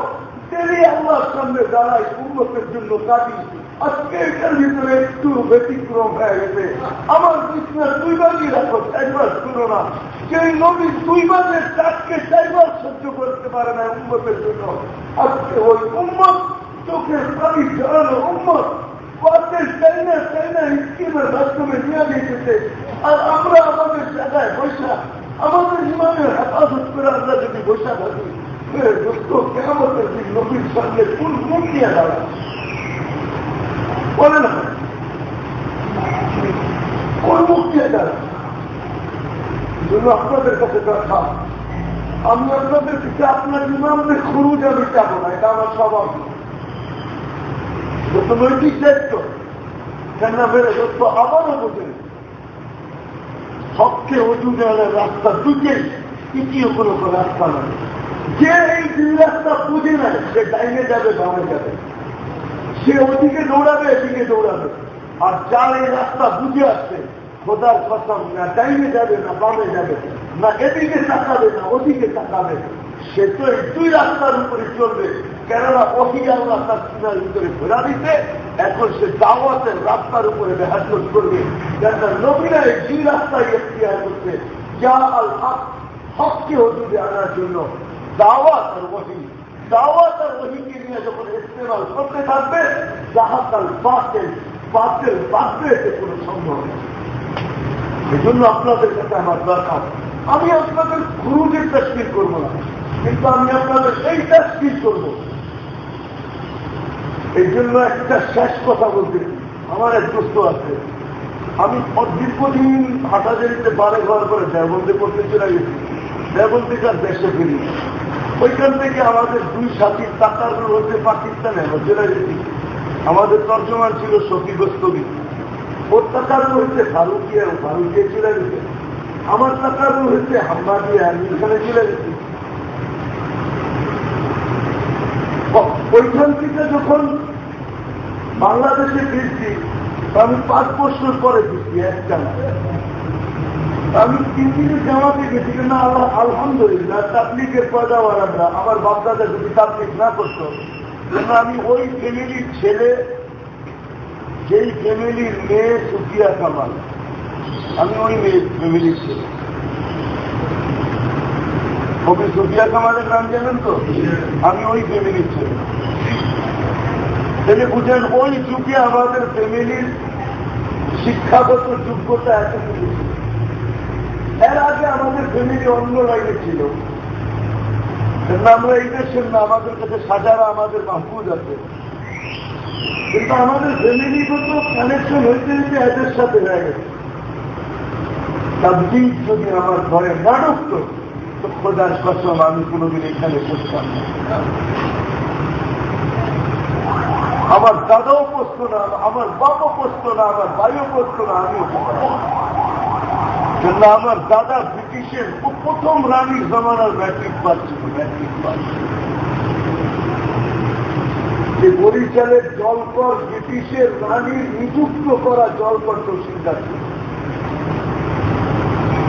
তেলে আল্লাহর সামনে দাঁড়াই উন্নতের জন্য কাঁদি আজকে এটার ভিতরে একটু ব্যতিক্রম হয়ে গেছে। আমার বিছনা দুই বারই রাখো? চারবার করো না। সেই নবী দুই বারের চারকে চারবার সহ্য করতে পারে না উন্নতের জন্য, আজকে ওই উন্মত চোখের পানি জড়ানো উন্মত পথের চাইনা চাইনা স্কিমের মাধ্যমে নিয়ে দিতেছে আর আমরা আমাদের জায়গায় বৈশা আমাদের ইমানের হেফাজত করে আমরা যদি বৈশা থাকি না। আপনাদের কাছে দেখা আমি আপনাদের কাছে আপনার ইমামদের খুরুজ আমি চাবো না, এটা আমার স্বভাব। নৈতিক দায়িত্ব কেন বেড়ে দোস্ত আবারও বোঝেন সবচেয়ে অজু দেওয়ালের রাস্তা দুটেই তৃতীয় কোনো রাস্তা নয় যে এই দুই রাস্তা বুঝে নেয় সে ডাইনে যাবে বামে যাবে সে ওদিকে দৌড়াবে এদিকে দৌড়াবে আর যার এই রাস্তা বুঝে আসছে খোদার কসম না ডাইনে যাবে না বামে যাবে না এদিকে তাকাবে না ওদিকে তাকাবে সে তো এই দুই রাস্তার উপরে চলবে কেননা ওহি আল্লাহ তার সিনার ভিতরে ঘোরা দিতে এখন সে দাওয়াতের রাস্তার উপরে বেহাজত করবে। কেননা এই দুই রাস্তায় এখতিয়ার করছে, যা আল হক, হককে হজুদে আনার জন্য দাওয়াত আর ওহি। দাওয়াত আর ওহিকে নিয়ে যখন ইস্তেমাল করতে থাকবে জাহাকাল বাতেল বাতেল বাঁচবে এতে কোনো সম্ভব নেই এজন্য আপনাদের কাছে আমার দরকার, আমি আপনাদের গুরুদের তসবির করব না, কিন্তু আমি আপনাদের এই তসবির করব। এই জন্য একটা শেষ কথা বলতে আমার এক দোস্ত আছে। আমি দীর্ঘদিন হাটাজারিতে বারে ঘর করে দেবন্দে করতে চলে গেছি। দেবন থেকে আর দেশে ফিরি? ওইখান থেকে আমাদের দুই সাথী টাকার হচ্ছে পাকিস্তানে চলে গেছি। আমাদের তর্জমান ছিল শফিগস্তবি ওর টাকার হচ্ছে ফারুকিয়া ফারুকিয়া চলে গেছে। আমার টাকার হচ্ছে হাম্বাদিয়া আমি এখানে চলে গেছি। ওইখান থেকে যখন বাংলাদেশে ফিরছি আমি পাঁচ বছর পরে ফিরছি, এক আমি তিন দিনের জামাতে গেছি না, আল্লাহ, আলহামদুলিল্লাহ তাবলিকের পয়দাওয়ার আমরা আমার বাপদাদা যদি তাবলিক না করতো। জন্য আমি ওই ফ্যামিলির ছেলে, যেই ফ্যামিলির মেয়ে সুফিয়া কামাল, আমি ওই মেয়ে ফ্যামিলির ছেলে। কবি সুফিয়া কামালের নাম জানেন তো? আমি ওই ফ্যামিলির ছেলে। তাহলে বুঝেন, ওই যুগে আমাদের ফ্যামিলির শিক্ষাগত যোগ্যতা এত এর আগে আমাদের ফ্যামিলি অন্য লাইনে ছিল। আমরা এই দেশের না, আমাদের কাছে সাজারা আমাদের মাহফুজ আছে। কিন্তু আমাদের ফ্যামিলিগত কানেকশন হয়েছে যে এদের সাথে হয়ে গেছে। যদি আমার ঘরে না ঢুকত তো খোঁজার কসম, আমি কোনোদিন এখানে করতাম আমার দাদাও পড়তো না, আমার বাপও পড়তো না, আমার ভাইও পড়তো না আমিও কেন আমার দাদা ব্রিটিশের প্রথম রানীর জমানার ম্যাট্রিক পাস ছিল, ম্যাট্রিক যে বরিশালের জলকর ব্রিটিশের রানীর নিযুক্ত করা জলকর তহসিলদার ছিল।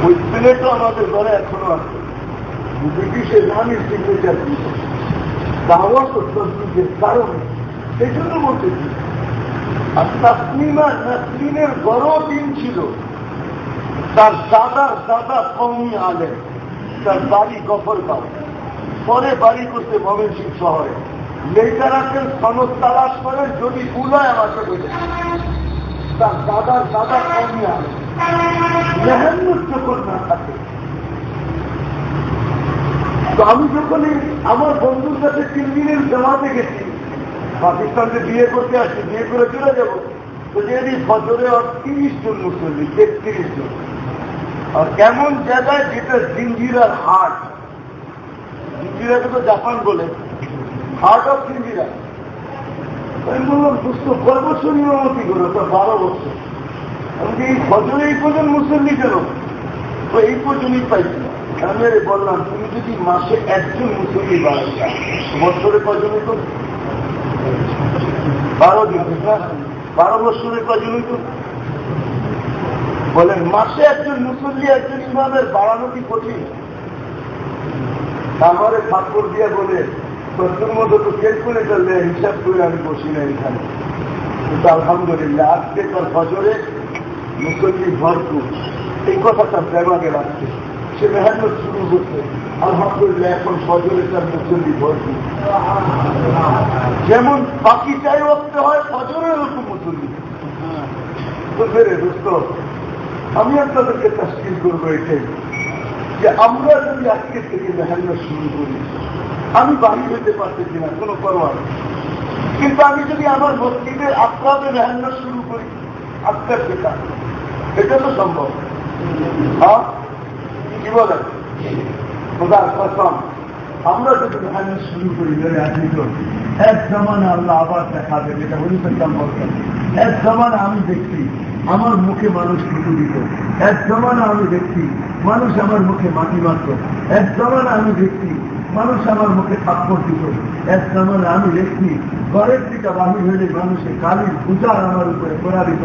ওই প্লেটও আমাদের ঘরে এখনও আছে। ব্রিটিশের রানীর সিগনেচার দাওয়া তো কারণে সেই জন্য বলতেছি আর তাসলিমা নাসলিনের বড় দিন ছিল তার দাদার দাদা কৌমি আলেন তার বাড়ি গফর গাঁও পরে বাড়ি করতে ময়মনসিং শহরে লেটারাকের সনদ তালাশ করেন যদি উলায় আমাকে বলে তার দাদার দাদা কৌমি আলেন মেহান্নত যখন না থাকে তো আমি যখন আমার বন্ধুর কাছে তিন দিনের জমাতে গেছি। পাকিস্তানকে বিয়ে করতে আসছি, বিয়ে করে চলে যাব। তো যদি ফজরে তিরিশ জন মুসল্লি তেত্রিশ জন। আর কেমন জায়গায় যেটা জিঞ্জিরার হাট। জিঞ্জিরাকে তো জাপান বলে। Heart of Jinjira. আমি বললাম দুস্থ কয় বছর নিয়মতি করো? তো বারো বছর। আমি এই ফজরে এই পর্যন্ত মুসল্লি কেন? তো এই পর্যন্তই পাইছি। আমি বললাম, তুমি যদি মাসে একজন বাড়াই বছরে কজনই তো বারো দিন বারো বছরের কজনই তো বলেন, মাসে একজন মুসল্লি একজন ইমামের বাড়ানো কি কঠিন? তারপরে ঠাকুর দিয়ে বলে প্রথম মতো তো ক্যালকুলেটার নেয় হিসাব করে আমি বসি না এখানে। কিন্তু আলহামদুলিল্লাহ, আজকে তার ফজরে মুসল্লি ভরপুর। এই কথাটা ব্যাপারে রাখছে সে মেহান্ন শুরু করছে আলহামদুলিল্লাহ, এখন ফজরে তার মুসল্লি ভরপুর যেমন বাকি চাই রাখতে হয় ফজরের মতো মুসল্লি ফেরে দোস্ত, আমি আপনাদেরকে তাস্কিল করব এটাই যে আমরা যদি আজকে থেকে মেহান্ন শুরু করি, আমি বাড়ি যেতে পারতেছি না কোনো পরোয়া কিন্তু আমি যদি আমার মসজিদের আত্মাতে মেহান্ন শুরু করি আত্মার পিতা এটা তো সম্ভব। হ্যাঁ? কি বলেন? খোদার কসম আমরা যদি মেহান্ন শুরু করি ধরে আসি তো এক জমানা আল্লাহ আবার দেখাবে যেটা হলি সত্যাম বলতেন এক জমানা আমি দেখছি, আমার মুখে মানুষ ফুটু দিত। এক জমানা আমি দেখছি, মানুষ আমার মুখে মাটি মারত। এক জমানা আমি দেখছি মানুষ আমার মুখে থাপ্পড় দিত। এক জমানা আমি দেখছি ঘরের থেকে বাহির হলে মানুষের কালির পূজার আমার উপরে করা দিত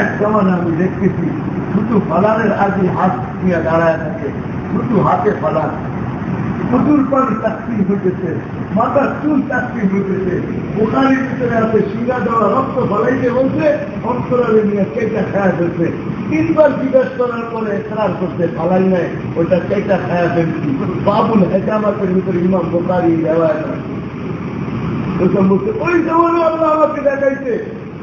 এক জমানা আমি দেখতেছি শুধু ফলানের আগে হাত নিয়ে দাঁড়ায় থাকে। শুধু হাতে ফলান হুজুর পানি চাকরি হইতেছে। মাথার চুল চাকরি হইতেছে। বোকারির ভিতরে আছে শিরা দেওয়া রক্ত ফলাইতে বলছে, অন্তরালে নিয়ে কেটা খায়া ফেলছে। তিনবার জিজ্ঞেস করার পরে এসরার করতে ফালাই নাই, ওইটা কেটা খায়া ফেলছি। বাবুল হেজামাতের ভিতরে ইমাম বোকারি দেওয়ায় বলছে ওই জমানে আল্লাহ আমাকে দেখাইছে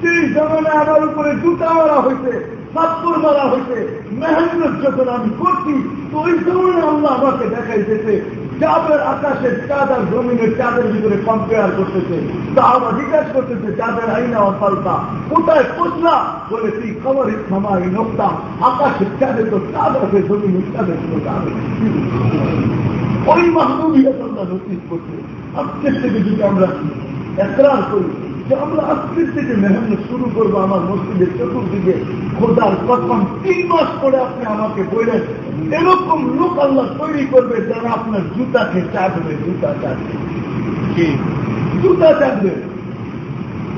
সেই জমানে আমার উপরে জুতা মারা হয়েছে সাপ্পুর মারা হয়েছে মেহনত যখন আমি করছি তো ওই সময় আল্লাহ আমাকে দেখাইতেছে চাঁদের আকাশের চাঁদ আর জমিনের চাঁদের ভিতরে কম্পেয়ার করতেছে। তা আমার জিজ্ঞাস করতেছে, চাঁদের আইনা অফালতা কোথায় পচলা বলে, তুই খবরই ক্ষমাই নোকতা। আকাশের চাঁদে তো চাঁদ আছে জমিনের চাঁদের কোনো চাঁদ ওই মাহবুবিয়া আমরা নোটিস করছে। আজকের থেকে যদি আমরা একরার করি, যে আমরা আজকের থেকে মেহনত শুরু করব আমার মসজিদের চতুর্দিকে খোদার কসম তিন মাস পরে আপনি আমাকে বললেন এরকম লোক আল্লাহ তৈরি করবে যারা আপনার জুতাকে চাটবে জুতা চাটবে জুতা চাটবে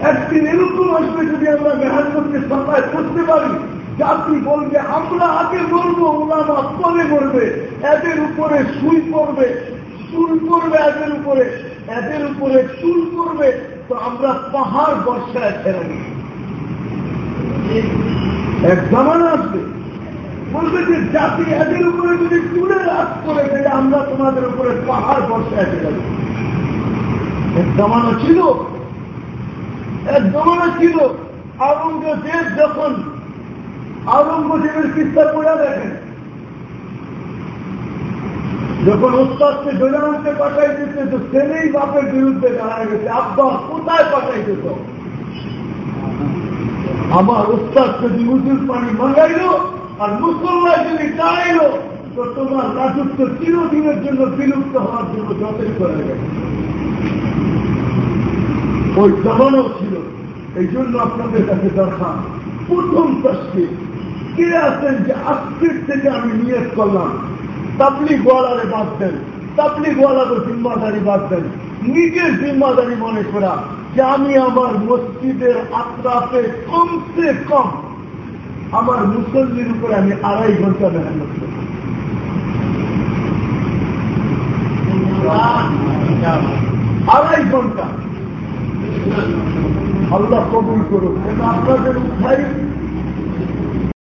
একদিন এরকম আসবে যদি আমরা মেহান্নকে সবাই করতে পারি জাতি বলবে আমরা আগে মরবো ওনামা পরে মরবে এদের উপরে সুই পড়বে চুল পড়বে এদের উপরে এদের উপরে চুল করবে তো আমরা পাহাড় বর্ষায় ছেড়ে নিই এক জামানা আসবে বলবে যে জাতি এদের উপরে যদি চুলে রাত করে, তাহলে আমরা তোমাদের উপরে পাহাড় বর্ষায় ছেড়ে দেব এক জামানা ছিল। এক জমানা ছিল। আওরঙ্গজেব যখন আওরঙ্গজেবের কিস্তা পড়া দেখেন যখন ওস্তাদকে ধরে আনতে পাঠাইতেছে, তো ছেলেই বাপের বিরুদ্ধে দাঁড়ায় গেছে। আব্বা কোথায় পাঠাইতেছ? আমার ওস্তাদ যদি উজুর পানি মাগাইল আর মুসলমান যদি চাইল, তো তোমার রাজত্ব চিরদিনের জন্য বিলুপ্ত হওয়ার জন্য যথেষ্ট গেছে। ওই জমানো ছিল। এই জন্য আপনাদের কাছে দরকার প্রথম প্রশ্নে কে আছেন যে আজকের থেকে আমি নিয়োগ করলাম? তাবলিগ ওয়ালারে বাদ দেন। তাবলিগ ওয়ালাকে জিম্মাদারি বাদ দেন। নিজের জিম্মাদারি মনে করা। যে আমি আমার মসজিদের আত্রাতে কমসে কম আমার মুসল্লির উপরে আমি আড়াই ঘণ্টা মেহনত করি। আড়াই ঘণ্টা। আল্লাহ কবুল করুন আপনাদের উৎসাহী